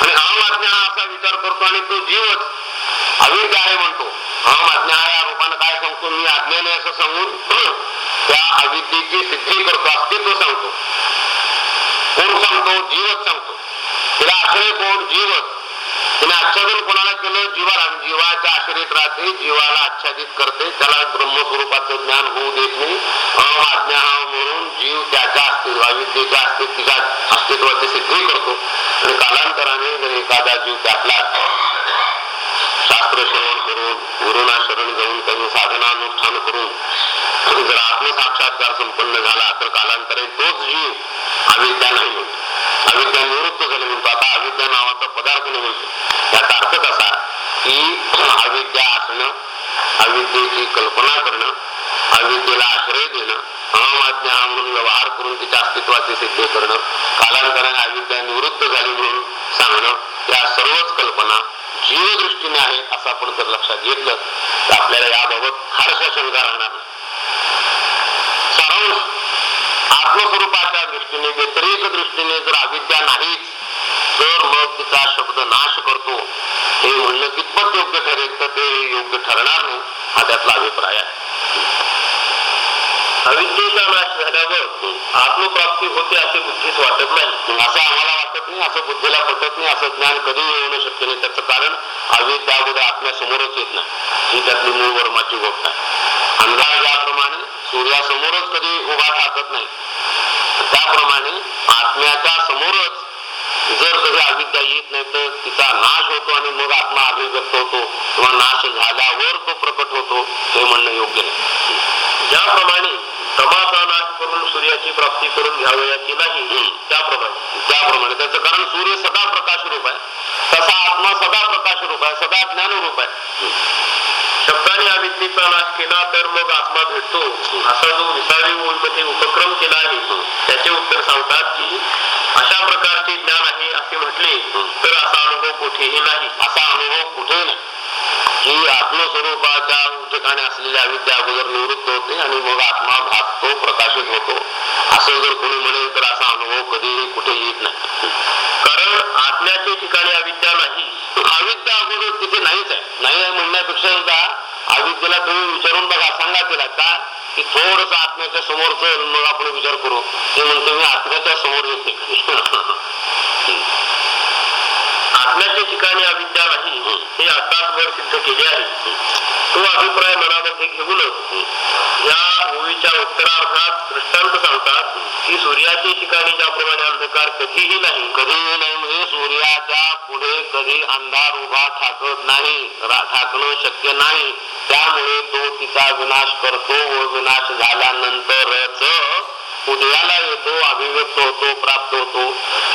S2: आणि अहम आज्ञा असा विचार करतो आणि तो जीवच अविद्या आहे म्हणतो. अहम आज्ञा या रूपानं काय सांगतो? मी आज्ञाने असं सांगून त्या अविद्येची सिद्धी करतो अस्तित्व सांगतो. कोण सांगतो? जीवच सांगतो. तिला आश्रय कोण? जीवच. तिने आच्छादन कोणाला केलं? जीवाला. जीवाच्या आश्रयत राहते जीवाला आच्छादित करते. त्याला ब्रह्मस्वरूपाचं ज्ञान होऊ देत नाही. अहम आज्ञा म्हणून जीव त्याच्या अस्तित्व अविद्येच्या अस्तित्वाच्या अस्तित्वाची सिद्धी करतो. आणि कालांतराने जर एखादा जीव त्यातला शास्त्र श्रवण करून गुरुना शरण जाऊन त्यांनी साधनानुष्ठान जर आत्मसाक्षात्कार संपन्न झाला तर कालांतरे तोच जीव अविद्या नाही म्हणतो. अविद्या निवृत्त झाली म्हणतो. आता अविद्या नावाचा पदार्थ नाही म्हणतो. याचा अर्थ कसा? की अविद्या असणं अविद्येची कल्पना करणं अविद्येला आश्रय देणं अहमाज्ञा हा म्हणून व्यवहार करून तिच्या अस्तित्वाची सिद्ध करणं कालांतराने अविद्या निवृत्त झाली म्हणून सांगणं या सर्वच कल्पना जीवदृष्टीने आहेत असं आपण जर लक्षात घेतलं तर आपल्याला याबाबत फारशा शंका राहणार नाही. सारांश आत्मस्वरूपाच्या दृष्टीने व्यतिरेक दृष्टीने जर अविद्या नाहीच तर मग तिचा शब्द नाश करतो. हे म्हणणं कितपत योग्य ठरेल तर ते योग्य ठरणार नाही हा त्यातला अभिप्राय आहे.
S3: अविद्येचा नाश झाल्यावर आत्मप्राप्ती होते असे बुद्धीच वाटत नाही.
S2: असं आम्हाला वाटत नाही असं बुद्धीला पटत नाही असं ज्ञान कधी येणं शक्य नाही. त्याचं कारण अविद्या अगोदर आत्म्यासमोरच येत नाही. ही त्यातली मूळ वर्माची गोष्ट आहे. अंधार ज्याप्रमाणे सूर्यासमोरच कधी उभा ठाकत नाही. त्याप्रमाणे आत्म्याच्या समोरच जर कधी अविद्या येत नाही तर तिचा नाश होतो आणि मग आत्मा अभिव्यक्त होतो किंवा नाश झाल्यावर तो प्रकट होतो हे म्हणणं योग्य नाही.
S3: ज्याप्रमाणे नाश करून सूर्याची प्राप्ती करून घ्यावयाची नाही.
S2: हम्म.
S3: त्याप्रमाणे.
S2: त्याप्रमाणे. त्याचं कारण सूर्य सदा प्रकाश रूप आहे. तसा आत्मा सदा प्रकाश रूप आहे. सदा ज्ञान रूप आहे.
S3: शब्दाने अविद्येचा नाश केला तर मग आत्मा भेटतो. असा जो विसावी मध्ये उपक्रम केला आहे त्याचे उत्तर सांगतात की अशा प्रकारचे ज्ञान आहे असे म्हटले तर असा अनुभव कुठेही नाही.
S2: असा अनुभव कुठे नाही. की आत्मस्वरूपाच्या ठिकाणी असलेल्या अविद्या अगोदर निवृत्त होते आणि मग आत्मा भासतो प्रकाशित होतो. असं जर कोणी म्हणेल तर असा अनुभव कधीही कुठे येत नाही.
S3: कारण आत्म्याच्या ठिकाणी अविद्या नाही.
S2: अविद्या अगोदर तिथे नाहीच आहे. नाही आहे म्हणण्यापेक्षा सुद्धा अविद्येला तुम्ही विचारून बघा सांगा तिला का? की थोडस आत्म्याच्या समोरच मग आपण विचार करू. ते म्हणतो मी आत्म्याच्या समोर येते.
S3: आत्म्याच्या ठिकाणी अविद्या नाही हे आताच वर सिद्ध केले आहे. तो अभिप्राय मनामध्ये घेऊनच या ओळीच्या उत्तरार्थात दृष्टांत सांगतात की सूर्याच्या ठिकाणी ज्याप्रमाणे अंधकार कधीही नाही
S2: कधीही नाही म्हणजे सूर्याच्या पुढे कधी अंधार उभा ठाकत नाही ठाकणं शक्य नाही. त्यामुळे तो तिचा विनाश करतो व विनाश झाल्यानंतरच उदयाला येतो अभिव्यक्त होतो प्राप्त होतो.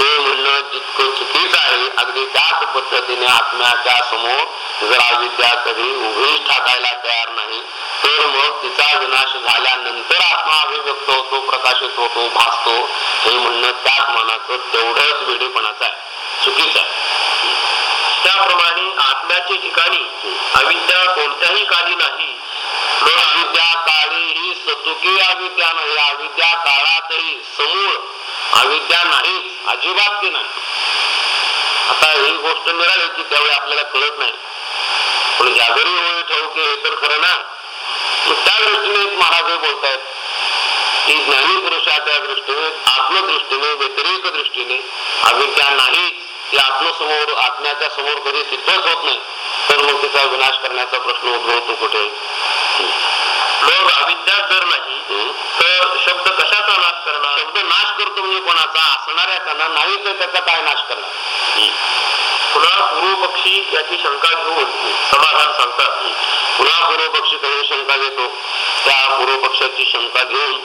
S2: हे म्हणणं जितकं चुकीचं आहे अगदी त्याच पद्धतीने आत्म्याच्या समोर जर अविद्या कधी उभीच ठाकायला तयार नाही. तर मग तिचा विनाश झाल्यानंतर आत्मा अभिव्यक्त होतो प्रकाशित होतो भासतो. हे म्हणणं त्याच मनाचं तेवढंच वेडेपणाचं आहे. चुकीचं आहे.
S3: त्याप्रमाणे आत्म्याचे ठिकाणी अविद्या कोणत्याही काली नाही.
S2: काळी ही सचुकी अविद्या नाही. अविद्या काळातही समूळ अविद्या नाही, अजिबात ती नाही. आता ही गोष्ट मिळाली की त्यावेळी आपल्याला कळत नाही. पण जागरी होई ठेवू की हे तर खरं ना. त्या दृष्टीने महाराज बोलतायत. की ज्ञानी पुरुषाच्या दृष्टीने, आत्मदृष्टीने व्यतिरेक दृष्टीने अविद्या नाही, ती आत्मसमोर, आत्म्याच्या समोर कधी सिद्धच होत नाही. तर मग तिचा विनाश करण्याचा प्रश्न उद्भवतो कुठे?
S3: मग अविद्या जर नाही. तर शब्द कशाचा नाश करणार?
S2: शब्द नाश करतो म्हणजे कोणाचा? असणाऱ्याचा नाही तर त्याचा काय नाश करणार?
S3: पुन्हा पूर्व पक्षी याची शंका घेऊन समाधान सांगतात.
S2: पुन्हा पूर्वपक्षी काही शंका घेतो. त्या पूर्वपक्षाची शंका घेऊन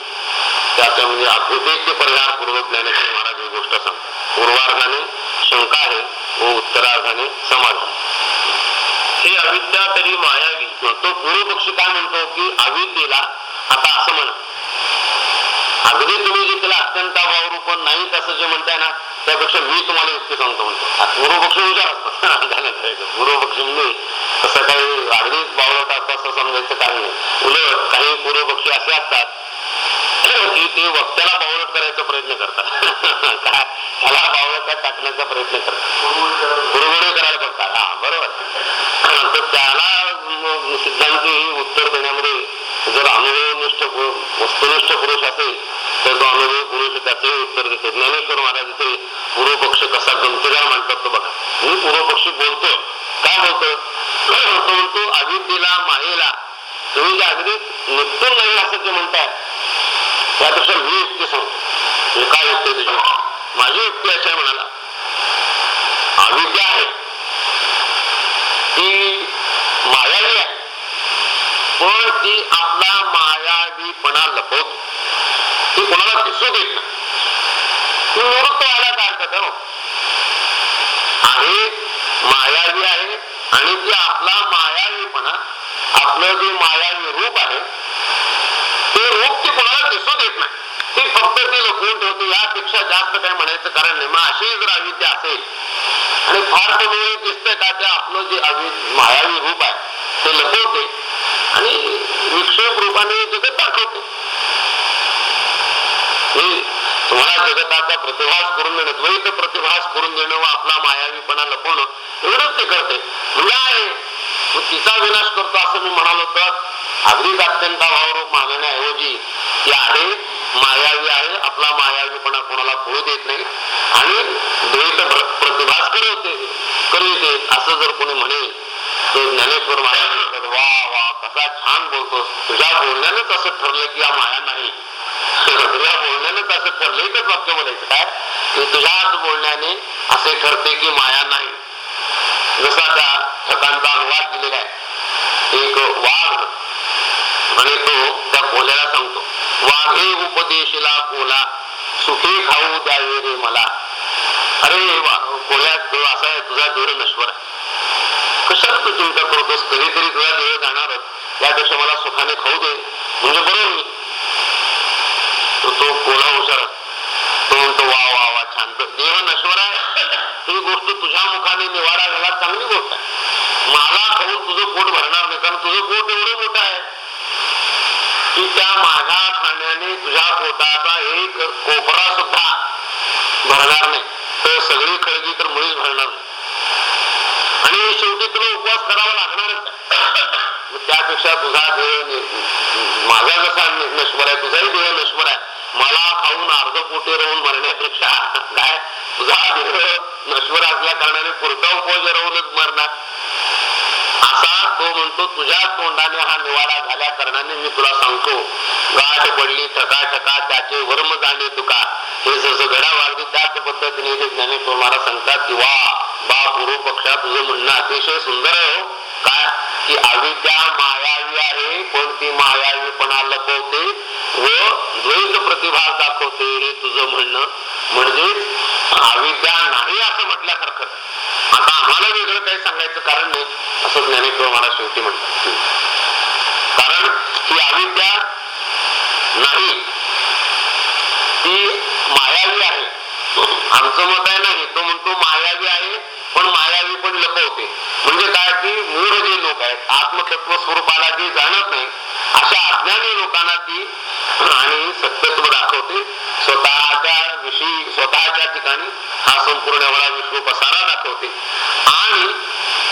S2: त्याच्या म्हणजे अभ्युपेक्ष परिहार पूर्वक ज्ञानेश्वर महाराज ही गोष्ट सांगतात. पूर्वार्धाने शंका आहे व उत्तरार्धाने समाधान.
S3: हे अविद्या तरी मायावी.
S2: तो पूर्वपक्षी काय म्हणतो की अविद्येला आता असं म्हणा. अगदी तुम्ही जे तिला अत्यंत अभावरूप नाही असं जे म्हणताय ना त्यापेक्षा मी तुम्हाला युक्ती सांगतो म्हणतो. पूर्वपक्ष विचार असतो झालं म्हणजे तसं काही अगदीच बावळत असतं असं समजायचं कारण नाही. उलट काही पूर्वपक्षी असे असतात होती ते वक्त्याला बावळट करायचा प्रयत्न करतात. काय? त्याला बावळटात टाकण्याचा प्रयत्न करतात. बुडबुडे करायला बघतात. हा बरोबर. तर त्याला सिद्धांत ही उत्तर देण्यामध्ये जर अनुभवनिष्ठ वस्तुनिष्ठ पुरुष असेल तर तो अनुभव पुरुष त्याचे उत्तर देतो. ज्ञानेश्वर महाराज इथे पूर्वपक्ष कसा गमतीदार मांडतात तो बघा. मी पूर्वपक्षी बोलतो. काय बोलतो? तो म्हणतो अविद्येला मायेला तुम्ही जे अगदी निपुण नाही असं जे म्हणताय त्यापेक्षा मी युक्ती सांगतो काय युक्ती तुझी माझी युक्ती अशी आहे म्हणाला. अविद्या आहे. ती मायावी आहे. पण ती आपला मायावीपणा लपवतो. ती कोणाला दिसू देत नाही. तू निवृत्त व्हायला काय अर्थ आहे मायावी आहे आणि ती आपला मायावीपणा आपलं जे मायावी रूप आहे ते रूप ती कोणाला दिसू देत नाही. ती फक्त ते लपवून ठेवते. यापेक्षा जास्त काही म्हणायचं कारण नाही. मग अशी जर अविद्या असेल आणि फार कमी दिसतंय का ते आपलं जे अवि मायावी रूप आहे ते लपवते आणि विक्षेप रूपाने जगत दाखवते. हे तुम्हाला जगताचा प्रतिभास करून देणं द्वैत प्रतिभास करून देणं व आपला मायावीपणा लपवणं एवढंच ते करते. म्हणजे आहे. मग तिचा विनाश करतो असं मी म्हणालो तर अगदीच अत्यंत भावरूप मानण्याऐवजी ती आहे मायावी आहे आपला मायावीपणा कोणाला कळू देत नाही. आणि द्वैत प्रतिभास करवते करविते असं जर कोणी म्हणेल तर ज्ञानेश्वर महाराज म्हणतात, वा वा कसा छान बोलतोस. तुझ्या बोलण्यानेच असं ठरलं की या माया नाही. तुझ्या बोलण्यानेच असं ठरलं तर वाक्य म्हणायचं काय? की तुझ्याच बोलण्याने असे ठरते की माया नाही. जसा त्या ठकांचा अनुवाद दिलेला आहे. एक वाघ आणि तो त्या कोल्याला सांगतो वाघे उपदेशला कोला सुखे खाऊ द्यावे रे मला. अरे वा- कोल्या तो असा आहे तुझा देव नश्वर आहे. कशाला तू चिंता करतोस? कधीतरी तुझा देव जाणारच त्यापेक्षा मला सुखाने खाऊ दे. म्हणजे बरोबर मी तो तो कोला हुशार तो म्हणतो वा वा वा छान. देव देह नश्वर आहे. ही गोष्ट तुझ्या मुखाने निवारा झाला चांगली गोष्ट आहे. मला खाऊन तुझं पोट भरणार नाही कारण तुझं पोट एवढं मोठं आहे. की त्या माझ्या खाण्याने तुझ्या पोटाचा एक कोपरा सुद्धा भरणार नाही. तर सगळी खळगी तर मुळीच भरणार नाही. आणि शेवटी तुला उपवास करावा लागणारच त्यापेक्षा तुझा देह माझा जसा नश्वर आहे तुझाही देह नश्वर आहे. मला खाऊन अर्ध पोटे राहून मरण्यापेक्षा काय? तुझा देह नश्वर असल्या कारणाने पुरता उपवास राहूनच मरणार. आता तो म्हणतो तुझ्या तोंडाने हा निवाडा झाल्या कारणाने मी तुला सांगतो गाठ पडली ठका ठका त्याचे वर्म जाणे तुका. हे जसं घडा वाढली त्याच पद्धतीने ते ज्ञानेश्वर महाराज सांगतात की वा बा पूर्व पक्षा तुझं म्हणणं अतिशय सुंदर आहे हो. काय? की अविद्या मायावी आहे पण ती मायावीपणा लपवते व द्वैत प्रतिभा दाखवते हे तुझं म्हणणं. म्हणजे अविद्या नाही असं म्हटल्यासारखं. आता आम्हाला वेगळं काही सांगायचं कारण नाही असं ज्ञानेश्वर महाराज शेवटी म्हणतात. कारण ही अविद्या नाही ती मायावी आहे. आमचं मत आहे नाही तो तो मायावी आहे पण मायावी पण लपवते म्हणजे काय की मूळ जे लोक आहेत. आत्मतत्व स्वरूपाला जे जाणत नाही अशा अज्ञानी लोकांना ती आणि सत्यत्व दाखवते. स्वतःच्या विषयी स्वतःच्या ठिकाणी हा संपूर्ण एवढा विश्व पसारा दाखवते. आणि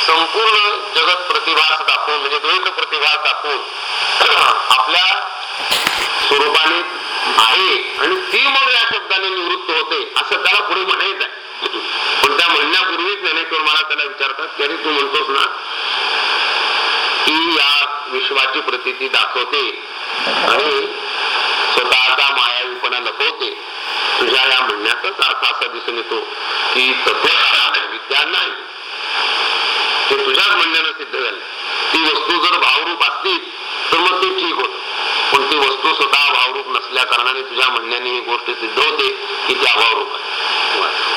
S2: संपूर्ण जगत प्रतिभास दाखवून म्हणजे द्वैत प्रतिभास दाखवून आपल्या स्वरूपाने आहे. आणि ती मग या शब्दाने निवृत्त होते असं त्याला पुढे म्हणायचं आहे त्या म्हणण्यापूर्वीच ज्ञानेश्वर मला त्याला विचारतात? की अरे तू म्हणतोस ना की या विश्वाची प्रतीती दाखवते आणि स्वतःचा मायावीपणा लपवते. तुझ्या या म्हणण्याचाच अर्थ असा दिसून येतो की तत्व विद्या नाही. ते तुझ्याच म्हणण्यानं सिद्ध झाले. ती वस्तू जर भावरूप असती तर मग ते ठीक होत. पण ती वस्तू स्वतः भावरूप नसल्या कारणाने तुझ्या म्हणण्याने ही गोष्ट सिद्ध होते की ती अभावरूप आहे.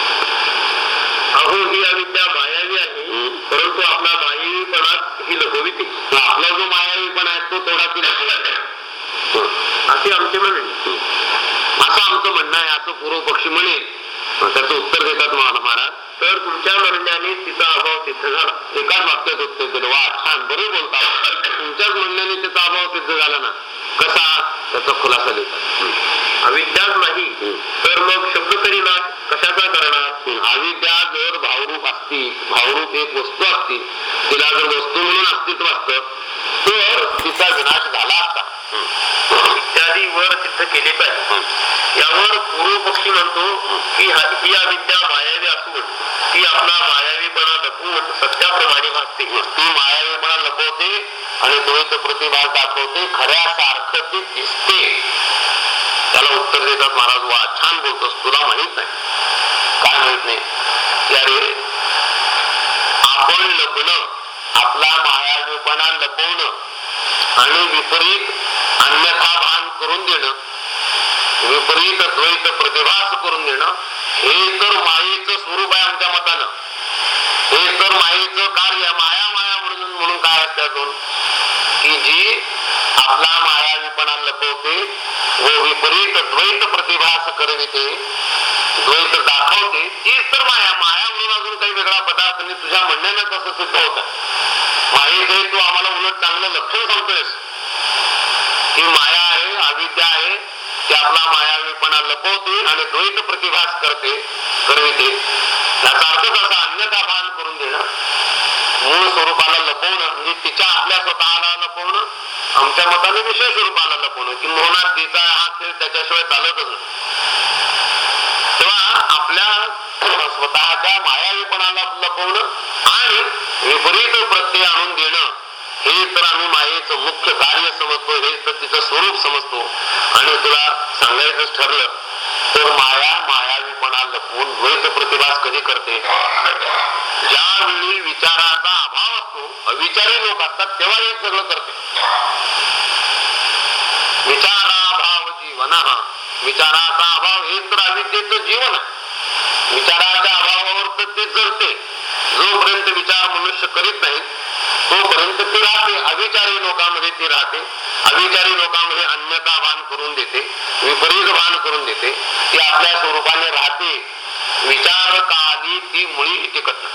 S3: अहो ही अविद्या मायावी आहे. परंतु आपला मायावीपणात ही लपविते
S2: आपला जो मायावीपणा आहे तो तेवढा ती लपवते.
S3: असे आमचे म्हणणे.
S2: असं आमचं म्हणणं आहे असं पूर्व पक्षी म्हणेल त्याचं उत्तर देतात मला महाराज.
S3: तर तुमच्या म्हणण्याने तिचा अभाव सिद्ध झाला.
S2: एकाच वाक्यात उत्तर दिलं. वा छान बरोबर बोलता. तुमच्याच म्हणण्याने त्याचा अभाव सिद्ध झाला ना? कसा? त्याचा खुलासा देतात.
S3: अविद्याच नाही. तर मग शब्द तरी नाश कशाचा करणार
S2: हं. अविद्या जर भावरूप असती भावरूप एक वस्तू असती तिला जर वस्तू म्हणून अस्तित्व असतं तर तिचा विनाश झाला असता.
S3: इत्यादी वर सिद्ध केले पाहिजे. यावर पूर्व पक्षी म्हणतो की हा- अविद्या मायावी असून ती आपला मायावीपणा लपवून सत्याप्रमाणे भासते
S2: ती मायावीपणा लपवते आणि द्वैत प्रतिभा दाखवते खऱ्यासारखं ती दिसते. त्याला उत्तर देतात महाराज वा छान बोलतोस तुला माहीत नाही. काय माहीत नाही? अरे आपण लपणं आपला मायावीपणा लपवणं आणि विपरीत अन्यथा भान करून देणं. विपरीत द्वैत प्रतिभास करून देणं. हे तर मायेचं स्वरूप आहे आमच्या मतानं. हे तर मायेचं कार्य माया माया म्हणून म्हणून काय असते अजून? की जी आपला मायावीपणा लपवते व विपरीत द्वैत प्रतिभास करविते द्वैत दाखवते तीच तर माया. माया म्हणून काही वेगळा पदार्थ नाही तुझ्या म्हणण्यानं कसं सिद्ध होत. मायेचे तू आम्हाला उलट चांगलं लक्षण सांगतोयस. ही माया आहे अविद्या आहे ती आपला मायावीपणा लपवते आणि द्वैत प्रतिभास करते. करविते त्याचा अर्थ कसा अन्यथा भान करून देणं मूळ स्वरूपाला लपवणं म्हणजे तिच्या आपल्या स्वतःला लपवणं आमच्या मताने विशेष स्वरूपाला लपवणं की मोहनात तिचा हा खेळ त्याच्याशिवाय चालतच तेव्हा आपल्या स्वतःच्या मायावीपणाला लपवणं आणि विपरीत प्रत्यय आणून देणं हे तर आम्ही मायेचं मुख्य कार्य समजतो हे तर तिचं स्वरूप समजतो. आणि तुला सांगायचं ठरलं तर माया मायावीपणा लपवून द्वैत प्रतिभास कधी करते? ज्यावेळी विचाराचा अभाव असतो अविचारी लोक असतात तेव्हा हे सगळं करते. विचाराभाव जीवन विचाराचा अभाव हे तर अविद्येचं जीवन आहे. विचाराच्या अभावावर तर ते जरते जोपर्यंत विचार मनुष्य करीत नाही तोपर्यंत ती राहते. अविचारी लोकांमध्ये ती राहते. अविचारी लोकांमध्ये अन्यता भान करून देते विपरीत भान करून देते. ती आपल्या स्वरूपाने राहते. विचार काली ती मुळी टिकत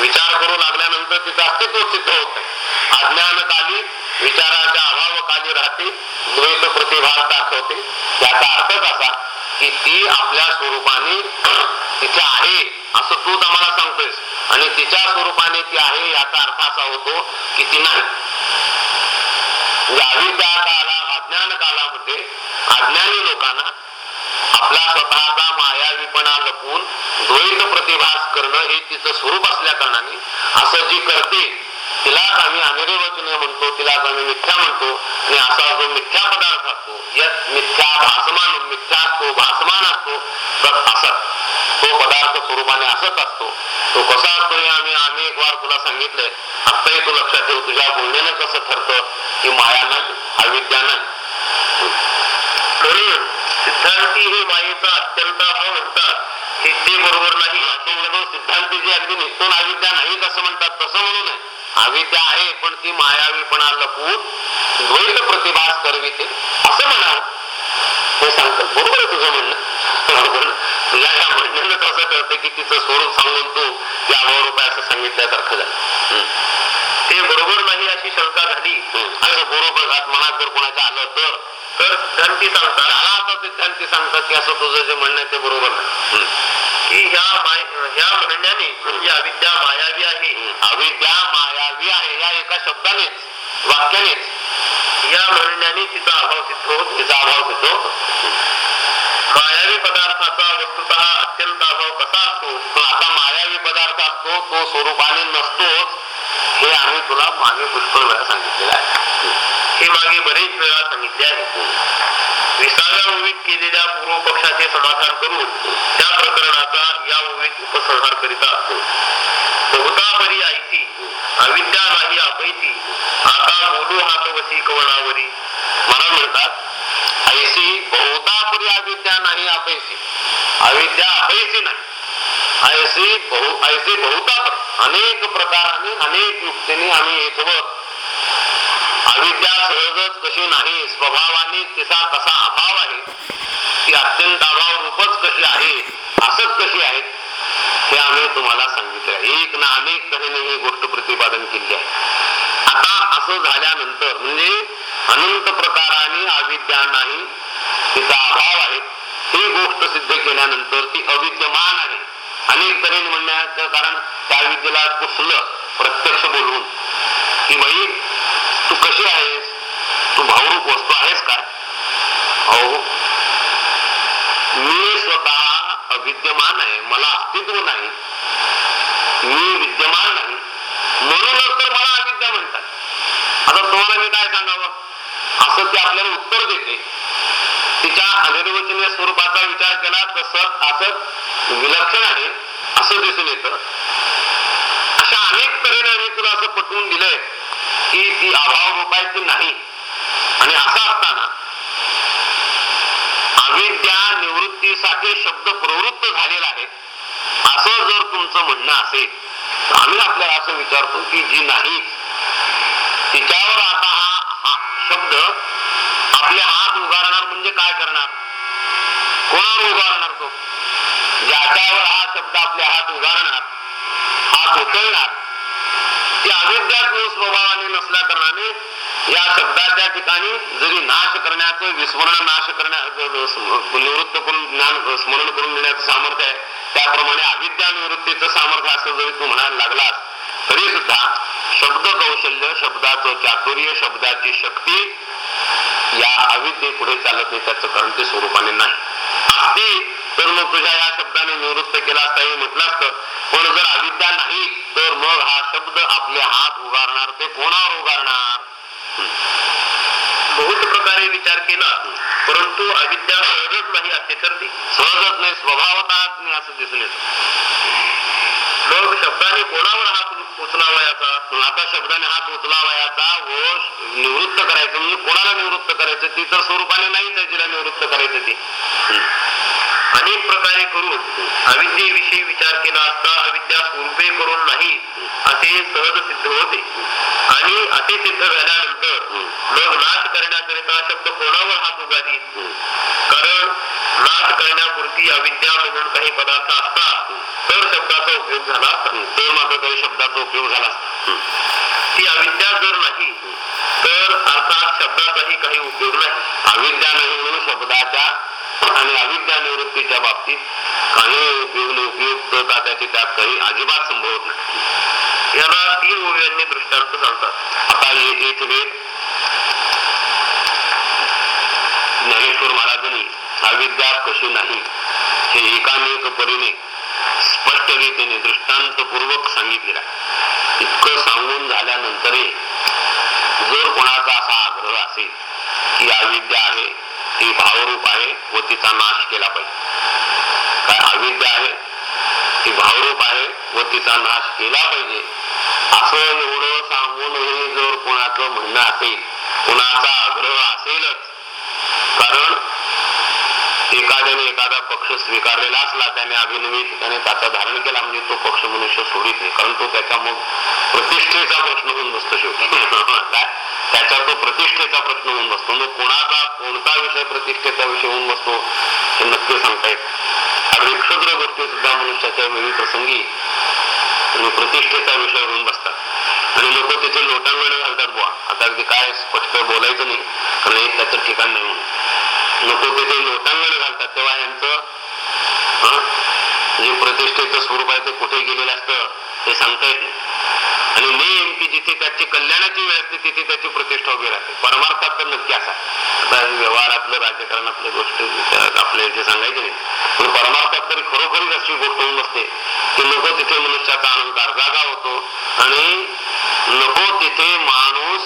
S2: विचार करू लागल्यानंतर तिचं अस्तित्व सिद्ध होत नाही. अज्ञान काली विचाराच्या अभाव काली राहते द्वैत प्रतिभा दाखवते याचा अर्थच असा की ती आपल्या स्वरूपाने तिथे आहे असं तूच आम्हाला सांगतोयस. आणि तिच्या स्वरूपाने ती आहे याचा अर्थ असा होतो की ती नाही. म्हणजे अविद्या काला अज्ञान कालामध्ये अज्ञानी लोकांना आपला स्वतःचा मायावीपणा लपवून द्वैत प्रतिभास करणं हे तिचं स्वरूप असल्या कारणाने असं जी करते तिलाच आम्ही अनिर्वचनीय म्हणतो तिलाच आम्ही मिथ्या म्हणतो आणि असा जो मिथ्या पदार्थ असतो यात मिथ्या भासमान मिथ्या असतो भासमान असतो तर असत तो पदार्थ स्वरूपाने असत असतो. तो कसा असतो हे आम्ही आम्ही एक वार तुला सांगितलंय. आत्ताही तू लक्षात ठेव तुझ्या बोलण्यानं कसं ठरतं की माया नाही अविद्या नाही.
S3: म्हणून सिद्धांती हे मायेचा अत्यंत अभाव म्हणतात. हे ते बरोबर नाही
S2: सिद्धांती जे अगदी निष्ठून अविद्या नाहीच असं म्हणतात तसं म्हणून आहे अविद्या आहे पण ती मायावीपणा लपवून द्वैत प्रतिभास करविते असं म्हणावं ते सांगतात बरोबर आहे तुझं म्हणणं बरोबर? तुझ्या या म्हणण्यानं कसं कळतं की तिचं स्वरूप सांगून तू त्या अभाव असं सांगितल्यासारखं झालं.
S3: ते बरोबर नाही अशी शंका झाली.
S2: असं बरोबर मनात जर कोणाच्या आलं तर
S3: तर सिद्धांती सांगतात
S2: आता सिद्धांती सांगतात की असं तुझं जे म्हणणं ते बरोबर नाही.
S3: की ह्या माय ह्या म्हणण्याने म्हणजे अविद्या मायावी आहे.
S2: अविद्या मायावी आहे या एका शब्दानेच वाक्यानेच
S3: या म्हणण्याने तिचा अभाव सिद्ध होतो
S2: तिचा अभाव सिद्ध होतो.
S3: मायावी पदार्थाचा वस्तुत अत्यंत अभाव कसा असतो?
S2: पण आता मायावी पदार्थ असतो तो स्वरूपाने नसतोच. हे आम्ही तुला मागे पुष्कळ वेळा सांगितलेलं आहे.
S3: हे मागे बरेच वेळा सांगितले आहे. विसाव्या ओवीत केलेल्या पूर्व पक्षाचे समाधान करून त्या प्रकरणाचा या ओवीत उपसंहार करीता असतो. बहुता परी आयती अविद्या नाही अपैती आता बोलू हात वसी कवणावरी
S2: मला म्हणतात ऐसी बहुता पुरी अविद्या नाही अपैसी. अविद्या अपैसी नाही. ऐसे बहु ऐसे बहुता अनेक प्रकाराने अनेक युक्तीने आम्ही एकवत अविद्या सहजच कशी नाही स्वभावाने तिचा कसा अभाव आहे ती अत्यंत अभाव रूपच कशी आहे असंच कशी आहे हे आम्ही तुम्हाला सांगितलं एक ना अनेक तऱ्हेने ही गोष्ट प्रतिपादन केली आहे. आता असं झाल्यानंतर म्हणजे अनंत प्रकाराने अविद्या नाही तिचा अभाव आहे ही गोष्ट सिद्ध केल्यानंतर ती अविद्यमान आहे. अनेक तऱ्हेने म्हणण्याचं कारण त्या विद्येला पुसलं प्रत्यक्ष बोलून की बाई तू कशी आहेस? तू भावरूप वस्तू आहेस काय अहो मी स्वतः अविद्यमान आहे मला अस्तित्व नाही. मी विद्यमान नाही. म्हणूनच तर मला अविद्या म्हणतात. आता तुम्हाला मी काय सांगावं? असं ते आपल्याला उत्तर देते. तिच्या अनिर्वचनीय स्वरूपाचा विचार केला तसं असं विलक्षण आहे असं दिसून येत. अशा अनेक तऱ्हेने आम्ही तुला असं पटवून दिलंय की ती अभाव रूपायची नाही. आणि असं असताना अविद्या निवृत्तीसाठी शब्द प्रवृत्त झालेला आहे. असं जर तुमचं म्हणणं असेल तर आम्ही आपल्याला असं विचारतो की जी नाही तिच्यावर आता हा हा शब्द आपले हात उगारणार म्हणजे काय करणार? कोणावर उगारणार तो? ज्याच्यावर हा शब्द आपले हात उगारणार हात उचलणार ती अविद्याच स्वभावाने नसल्या कारणाने या शब्दाच्या ठिकाणी जरी नाश करण्याचं विस्मरण नाश करण्याचं निवृत्त करून ज्ञान स्मरण करून देण्याचं सामर्थ्य आहे त्याप्रमाणे अविद्या निवृत्तीचं सामर्थ्य असं जरी तू म्हणायला लागलास तरी सुद्धा शब्द कौशल्य शब्दाचं चातुर्य शब्दाची शक्ती या अविद्ये पुढे चालत नाही त्याचं कारण ते स्वरूपाने नाही. असती तर मग तुझ्या या शब्दाने निवृत्त केला असता हे म्हटलं असतं पण जर अविद्या नाही तर मग हा शब्द आपले हात उगारणार ते कोणावर उगारणार
S3: बहुत प्रकारे विचार केला परंतु अविद्या सहजच नाही असे ठरते
S2: सहजच नाही स्वभावतःच नाही असं दिसून येतं.
S3: मग शब्दाने कोणावर हात उचलावयाचा
S2: नाता शब्दाने हात उचलावयाचा व निवृत्त करायचं म्हणजे कोणाला निवृत्त करायचं? ती तर स्वरूपाने नाहीच आहे जिला निवृत्त करायचं ती.
S3: अनेक प्रकारे करून अविद्येविषयी विचार केला असता अविद्या स्वरूपे करून नाही असे सहज सिद्ध होते. आणि असे सिद्ध झाल्यानंतर लोक नाश करण्याकरिता शब्द कोणावर हात उगादी कारण नाश करण्यापुरती अविद्या म्हणून काही पदार्थ असतात तर शब्दाचा उपयोग झाला असता.
S2: तर मात्र काही शब्दाचा उपयोग झाला.
S3: ती अविद्या जर नाही तर अर्थात शब्दाचाही काही उपयोग नाही.
S2: अविद्या नाही म्हणून शब्दाच्या आणि अविद्या निवृत्तीच्या बाबतीत काही उपयोग उपयुक्तता त्याची त्यात काही अजिबात संभवत नाही.
S3: याला तीन ओव्यांनी दृष्टांत सांगतात.
S2: आता हे एक वेळ ज्ञानेश्वर महाराजांनी अविद्या कशी नाही हे एकामेक परीने स्पष्ट रीतीने दृष्टांतपूर्वक सांगितलेला इतकं सांगून झाल्यानंतरही जर कोणाचा असा आग्रह असेल की अविद्या आहे ती भावरूप आहे व तिचा नाश केला पाहिजे. काय अविद्या आहे ती भावरूप आहे व तिचा नाश केला पाहिजे असं एवढं सांगूनही जर कोणाचं म्हणणं असेल कोणाचा आग्रह असेलच कारण एखाद्याने एखादा पक्ष स्वीकारलेला असला त्याने अभिनवी ठिकाणी त्याचा धारण केला म्हणजे तो पक्ष मनुष्य सोडित नाही. कारण तो त्याच्या मग प्रतिष्ठेचा प्रश्न होऊन बसतो शेवटी. काय? त्याच्या तो प्रतिष्ठेचा प्रश्न होऊन बसतो. मग कोणाचा कोणता विषय प्रतिष्ठेचा विषय होऊन बसतो हे नक्की सांगता येत अगदी क्षुद्र गोष्टी सुद्धा मनुष्याच्या वेळी प्रसंगी आणि प्रतिष्ठेचा विषय होऊन बसतात. आणि लोक तिथे लोटांगण घालतात बुवा. आता अगदी काय स्पष्ट बोलायचं नाही कारण हे त्याचं ठिकाण नाही म्हणून. लोक तिथे लोटांगण घालतात. तेव्हा यांचं जे प्रतिष्ठेचं स्वरूप आहे ते कुठे गेलेलं असतं ते सांगता येत नाही. आणि नेमकी जिथे त्याची कल्याणाची वेळ असते तिथे त्याची प्रतिष्ठा उभी राहते. परमार्थात तर नक्की असा. आता व्यवहारातलं राजकारणातल्या गोष्टी आपल्या जे सांगायचे नाही पण परमार्थात तरी खरोखरीच अशी गोष्ट होऊन असते की नको तिथे मनुष्याचा अहंकार जागा होतो आणि नको तिथे माणूस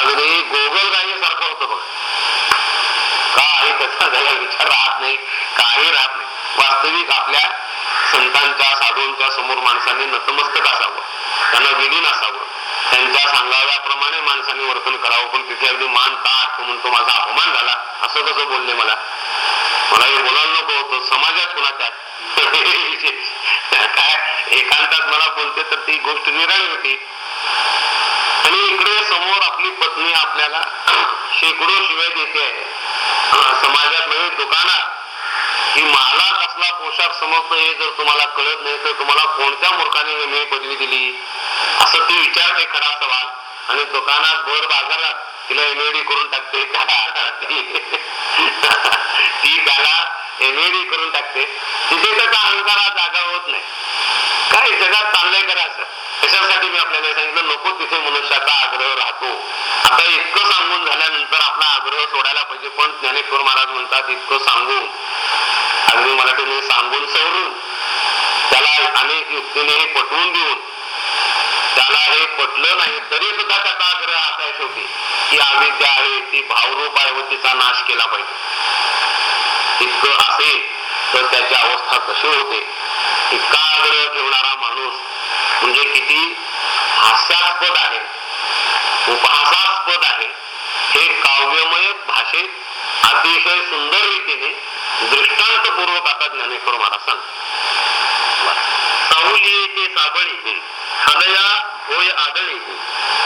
S2: अगदी गोगलगाईसारखं होतं बघा. आहे त्याचा त्याला विचार राहत नाही काही राहत नाही. वास्तविक आपल्या संतांच्या साधूंच्या समोर माणसाने नतमस्तक असावं. त्यांना विलीन असावं. त्यांच्या सांगाव्याप्रमाणे माणसाने वर्तन करावं. पण तिथे अगदी मान ताट म्हणतो माझा अपमान झाला. असं कसं बोलले मला? मला हे बोलायला नको होतं. समाजात कुणाच्या काय? एकांतात मला बोलते तर ती गोष्ट निराळी होती. आणि इकडे समोर आपली पत्नी आपल्याला शेकडो शिवाय देते समाजात नवीन दुकानात की मला कसला पोशाख समजतो हे जर तुम्हाला कळत नाही तर तुम्हाला कोणत्या मूर्खाने एमए पदवी दिली? असं ती विचारते खरा सवाल. आणि दुकानात भर बाजारात तिला एमएडी करून टाकते. ती त्याला एमएडी करून टाकते. तिथे त्याचा अहंकारात जागा होत नाही. काय जगात चाललंय करा असं? त्याच्यासाठी मी आपल्याला सांगितलं नको तिथे मनुष्याचा आग्रह राहतो. आता इतकं सांगून झाल्यानंतर आपला आग्रह सोडायला पाहिजे पण ज्ञानेश्वर महाराज म्हणतात इतकं सांगून. अगदी मराठीने सांगून सवरून त्याला अनेक युक्तीने हे पटवून देऊन त्याला हे पटलं नाही तरी सुद्धा त्याचा आग्रह असा शेवटी. की अविद्या आहे ती भावरूप आहे व तिचा नाश केला पाहिजे. इतकं असेल तर त्याची अवस्था कशी होते? इतका आग्रह ठेवणारा माणूस म्हणजे किती? हास्यास्पद आहे. उपहासास्पद आहे. हे काव्यमय भाषेत अतिशय सुंदर रीतीने दृष्टांतपूर्वक आता ज्ञानेश्वर महाराज सांग
S3: साहुलियेचे साबळी हदया होय आदळी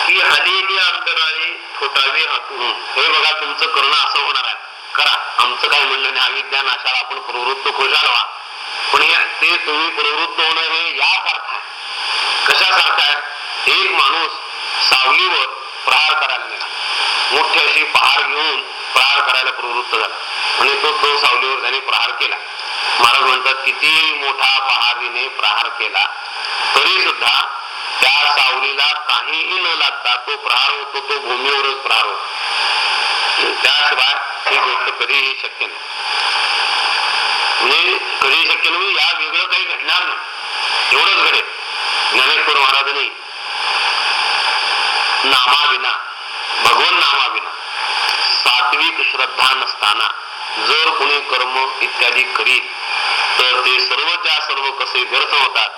S3: की हलेली अंतराळे थोटावे हातून
S2: हे बघा तुमचं करणं असं होणार आहे. करा. आमचं काय म्हणणं नाही. अविद्या अशा आपण प्रवृत्त खुशाल पण ते तुम्ही प्रवृत्त होणं हे यासारखं आहे. कशासारखं आहे एक माणूस सावलीवर प्रहार करायला गेला. मोठी अशी पहार घेऊन प्रहार करायला प्रवृत्त झाला. आणि तो तो सावलीवर त्याने प्रहार केला. महाराज म्हणतात किती मोठा पहारीने प्रहार केला तरी सुद्धा त्या सावलीला काहीही न लागता तो प्रहार होतो तो भूमीवरच प्रहार होतो. त्याशिवाय ही गोष्ट कधीही शक्य नाही. म्हणजे कधीही शक्य नाही या वेगळं काही घडणार नाही. एवढंच घडेल. ज्ञानेश्वर महाराजांनी नामाविना भगवन नामाविना सात्विक श्रद्धा नसताना जर कोणी कर्म इत्यादी करीत तर ते सर्व त्या सर्व कसे व्यर्थ होतात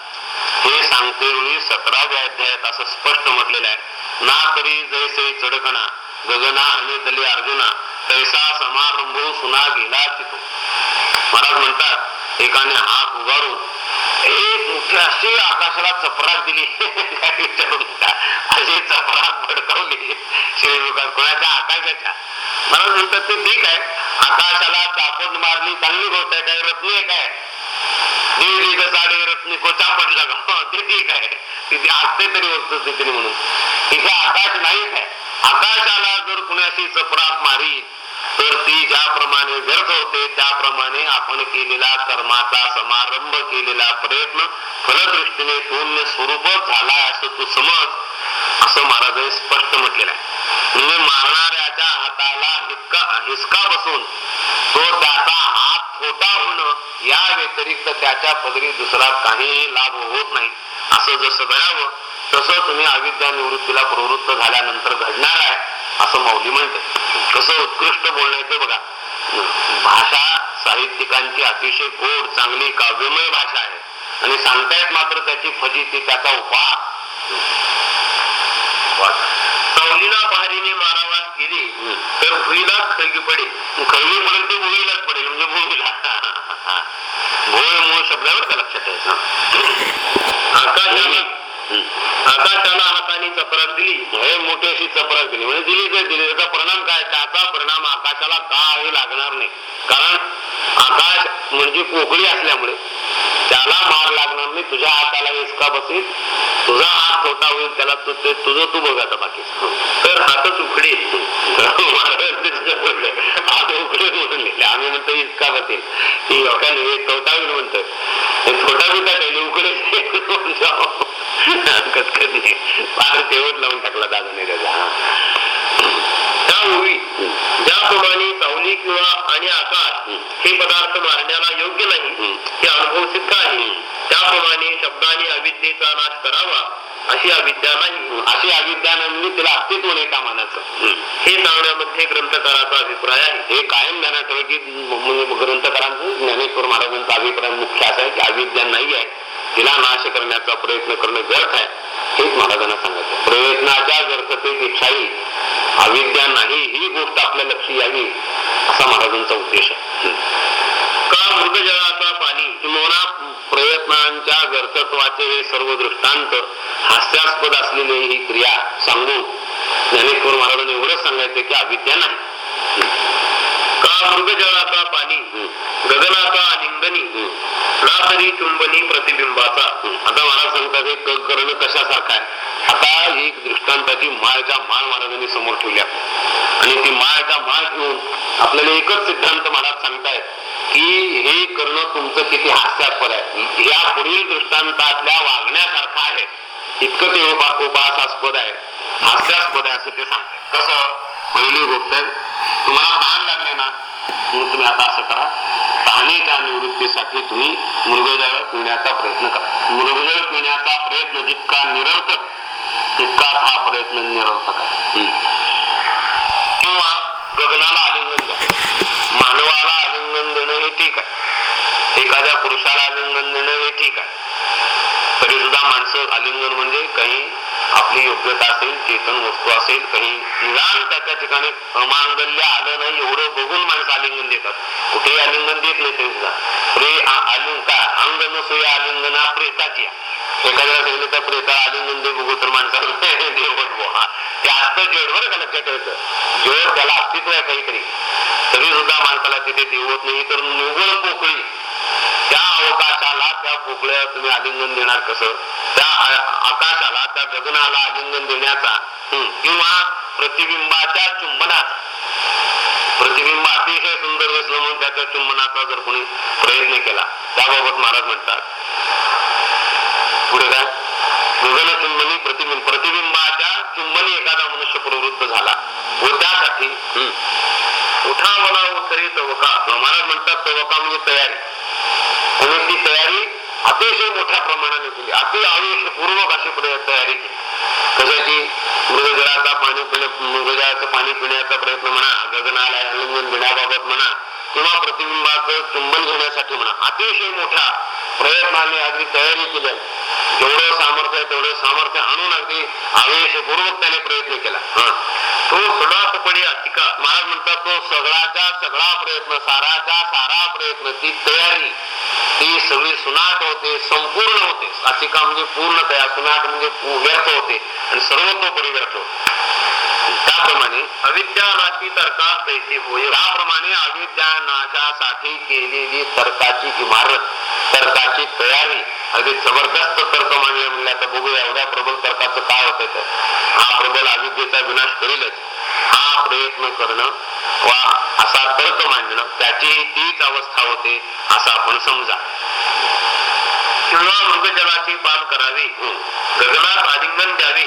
S2: हे सांगते वेळी सतराव्या अध्यायात असं स्पष्ट म्हटलेलं आहे. ना तरी जैसे चढकणा गगना आणि तले अर्जुना तैसा समारंभ सुना गेला तिथो महाराज म्हणतात एकाने हात उगारून एक मोठी आकाशाला चपराक दिली. अशी चपराक भडकावली. शिवयुगात कोणाच्या आकाशाच्या. मला म्हणतात ते ठीक आहे. आकाशाला चापट मारली चांगली गोष्ट आहे. काय रत्नी आहे काय? दीड साडे रत्नी कोचा पडला हो, ते ठीक आहे. तिथे असते तरी वस्तुस्थिती म्हणून. तिथे आकाश नाही काय आकाशाला जर कुणाशी चपराक मारी तर ती ज्याप्रमाणे व्यर्थ होते त्याप्रमाणे आपण केलेला कर्माचा समारंभ केलेला प्रयत्न फलदृष्टीने शून्य स्वरूपच झाला असं तू समज असं महाराजांनी स्पष्ट म्हटलेलं आहे. म्हणजे मारणाऱ्याच्या हाताला हिसका हिसका बसून तो त्याचा हात छोटा होणं या व्यतिरिक्त त्याच्या पदरी दुसरा काही लाभ होत नाही. असं जसं घडावं तसं तुम्ही अविद्या निवृत्तीला प्रवृत्त झाल्यानंतर घडणार आहे. असं मौली म्हणते कसं उत्कृष्ट बोलणं ते बघा भाषा साहित्यिकांची अतिशय गोड चांगली काव्यमय भाषा आहे आणि सांगतायत मात्र त्याची फजिती त्याचा उपहास
S3: सावलीला बहारीने मारावास गेली तर भुईला खळगी पडेल
S2: खळगी पडेल ते भूमीलाच पडेल म्हणजे भूमीला भोय मूळ शब्दावर का लक्षात ठेवायचं
S3: आकाशाला आकाशाला हाताने चपरात दिली.
S2: हे मोठी अशी चपरात दिली. म्हणजे दिली तर दिली. त्याचा परिणाम काय? त्याचा परिणाम आकाशाला काही लागणार नाही. कारण आकाश म्हणजे पोकळी असल्यामुळे त्याला मार लागणार नाही तुझ्या हाताला इसका बसेल तुझा हात छोटा होईल त्याला तू ते तुझं तू बघ आता बाकी.
S3: तर हातच उखडी
S2: हात उकडे म्हणले आम्ही म्हणतो इसका बसेल ती एवढ्या नव्हे छोटा होईल म्हणतोय हे छोटा बिटा काही उकडे कचकच फार तेवढ लावून टाकला दादा नाही त्याचा.
S3: त्या ओळी ज्याप्रमाणे सावली किंवा आणि आकाश हे पदार्थ मारण्याला योग्य नाही. हे अनुभव सिद्ध आहे त्याप्रमाणे शब्दाने अविद्येचा नाश करावा अशी अविद्या नाही
S2: अशी अविद्या म्हणजे तिला अस्तित्व नाही का मानाचं.
S3: हे सांगण्यामध्ये ग्रंथकाराचा अभिप्राय आहे
S2: हे कायम ठेवा की ग्रंथकारांचं ज्ञानेश्वर महाराजांचा अभिप्राय मुख्य असा आहे की अविद्या नाही आहे तिला नाश करण्याचा प्रयत्न करणं व्यर्थ आहे हेच महाराजांना सांगायचं प्रयत्नाच्या व्यर्थतेपेक्षाही अविद्या नाही ही गोष्ट आपल्या लक्षी यावी असा महाराजांचा उद्देश आहे हम्म.
S3: का मृगजळाचा पाणी
S2: किंवा प्रयत्नांच्या व्यर्थत्वाचे हे सर्व दृष्टांत हास्यास्पद असलेली ही क्रिया सांगून ज्ञानेश्वर महाराजांनी एवढंच सांगायचं की अविद्या नाही
S3: मृगजळाचा पाणी गगनाचा आलिंगनी ना तरी चुंबनी प्रतिबिंबाचा.
S2: आता मला सांगतात हे करणं कशासारखा आहे? आता एक दृष्टांताची माळच्या माळ महाराजांनी समोर ठेवल्या. आणि ती माळच्या माळ ठेवून आपल्याला एकच सिद्धांत महाराज सांगतायत की हे करणं तुमचं किती हास्यास्पद आहे. या पुढील दृष्टांतातल्या वागण्यासारखं आहे. इतकं ते उपा उपहासास्पद आहे. हास्यास्पद आहे असं ते सांगतात कसं? पहिली गोष्ट तुम्हाला तहान लागले ना? म्हणून तुम्ही आता असं करा. तहानेच्या निवृत्तीसाठी तुम्ही मृगजळ पिण्याचा प्रयत्न करा. मृगजळ पिण्याचा प्रयत्न जितका निरर्थक तितकाच हा प्रयत्न निरर्थक आहे. किंवा गगनाला आलिंगन द्या. मानवाला आलिंगन देणं हे ठीक आहे. एखाद्या पुरुषाला आलिंगन देणं हे ठीक आहे. तरी सुद्धा माणसं आलिंगन म्हणजे काही आपली योग्यता असेल चेतन वस्तू असेल काही निदान त्या ठिकाणी अमांगल्य आलं नाही एवढं बघून माणसं आलिंगन देतात. कुठेही आलिंगन देत नाही तरी प्रे आलिंग काय अंग नसोय आलिंगना प्रेताची एखाद्याला सांगितलं त्या प्रेताला आलिंगन दे बघू तर माणसाला देवत बुवा. ते असतं जड बरं का लक्षात ठेवायचं? जड त्याला अस्तित्व आहे काहीतरी. तरी सुद्धा माणसाला तिथे देवत नाही तर निव्वळ पोकळी. त्या अवकाशाला त्या पोकळ्या तुम्ही आलिंगन देणार कसं? त्या आकाशाला त्या गगनाला आलिंगन देण्याचा किंवा प्रतिबिंबाच्या चुंबनाचा प्रतिबिंब अतिशय सुंदर दिसलं म्हणून त्याच्या चुंबनाचा जर कोणी प्रयत्न केला त्याबाबत महाराज म्हणतात. पुढे काय? गगन चुंबनी प्रतिबिंब प्रतिबिंबाच्या चुंबनी एखादा मनुष्य प्रवृत्त झाला. व त्यासाठी हं,
S3: उठा मला उतरी तवका
S2: महाराज म्हणतात तवका म्हणजे तयारी. म्हणून ती तयारी अतिशय मोठ्या प्रमाणाने केली. अति आयुष्यपूर्वक अशी प्रय- तयारी केली. कशाची मृगजळाचा पाणी पिण्या मृगजळाचं पाणी पिण्याचा प्रयत्न म्हणा गगनाला आलिंगन देण्याबाबत म्हणा किंवा प्रतिबिंबाचं चुंबन घेण्यासाठी म्हणा. अतिशय मोठ्या प्रयत्नाने अगदी तयारी केल्या जेवढं सामर्थ्य आहे तेवढं सामर्थ्य आणून अगदी आवेशपूर्वक त्याने प्रयत्न केला.
S3: तो सुडासपणे अतिका
S2: महाराज म्हणतात तो सगळाचा सगळा प्रयत्न साराचा सारा प्रयत्न ती तयारी ती सगळी सुनाट होते संपूर्ण होते. अतिका म्हणजे पूर्ण तयार सुनाट म्हणजे व्यर्थ होते आणि सर्वतोपरी व्यर्थ होते. त्याप्रमाणे
S3: अविद्या नाशी तर्का तैसे होय.
S2: त्याप्रमाणे अविद्या नाशासाठी केलेली तर्काची इमारत तर्काची तयारी अगदी जबरदस्त तर्क मांडले म्हणले. आता बघूया एवढ्या प्रबल तर्काचं काय होत तर. हा प्रबल अविद्येचा विनाश करेलच. हा प्रयत्न करणं वा असा तर्क मांडणं त्याची तीच अवस्था होते असं आपण समजा.
S3: किंवा मृगजलाचे पान करावे. गगनात आलिंगन द्यावे.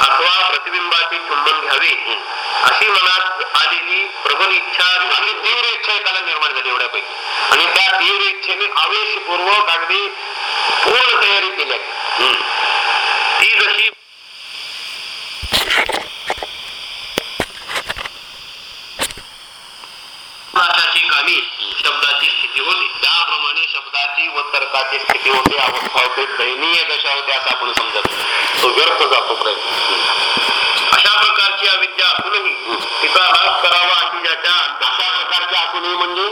S3: अथवा प्रतिबिंबाचे चुंबन घ्यावे. अशी मनात आलेली प्रबल इच्छा
S2: आणि तीव्र इच्छा एकाला निर्माण झाली एवढ्यापैकी. आणि त्या तीव्र इच्छेने आवेशपूर्वक अगदी पूर्ण तयारी केली.
S3: ती जशी नाशाची कमी शब्दाची स्थिती होती.
S2: त्याप्रमाणे शब्दाची व तर्काची स्थिती होते. अवस्था होते दयनीय दशा होते असं आपण समजत तो व्यर्थ जातो प्रयत्न.
S3: अशा प्रकारची अविद्या असूनही तिचा नाश करावा अशी ज्याच्या
S2: अशा प्रकारची असूनही म्हणजे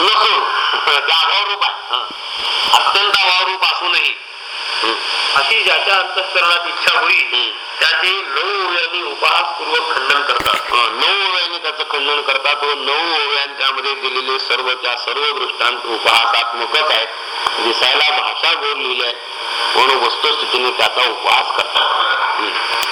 S2: नसून त्या अभावरूप आहे अत्यंत अभावरूप असूनही
S3: अशी ज्याच्या अंतःकरणात इच्छा होईल. त्याचे नऊ ओव्यांनी उपहास पूर्वक खंडन करतात
S2: नऊ ओव्याने त्याचं खंडन करतात व नऊ ओव्यांच्या दिलेले सर्व त्या सर्व दृष्टांत उपहासात्मकच आहेत दिसायला भाषा गोड लिहिली आहे म्हणून वस्तुस्थितीने त्याचा उपहास करतात.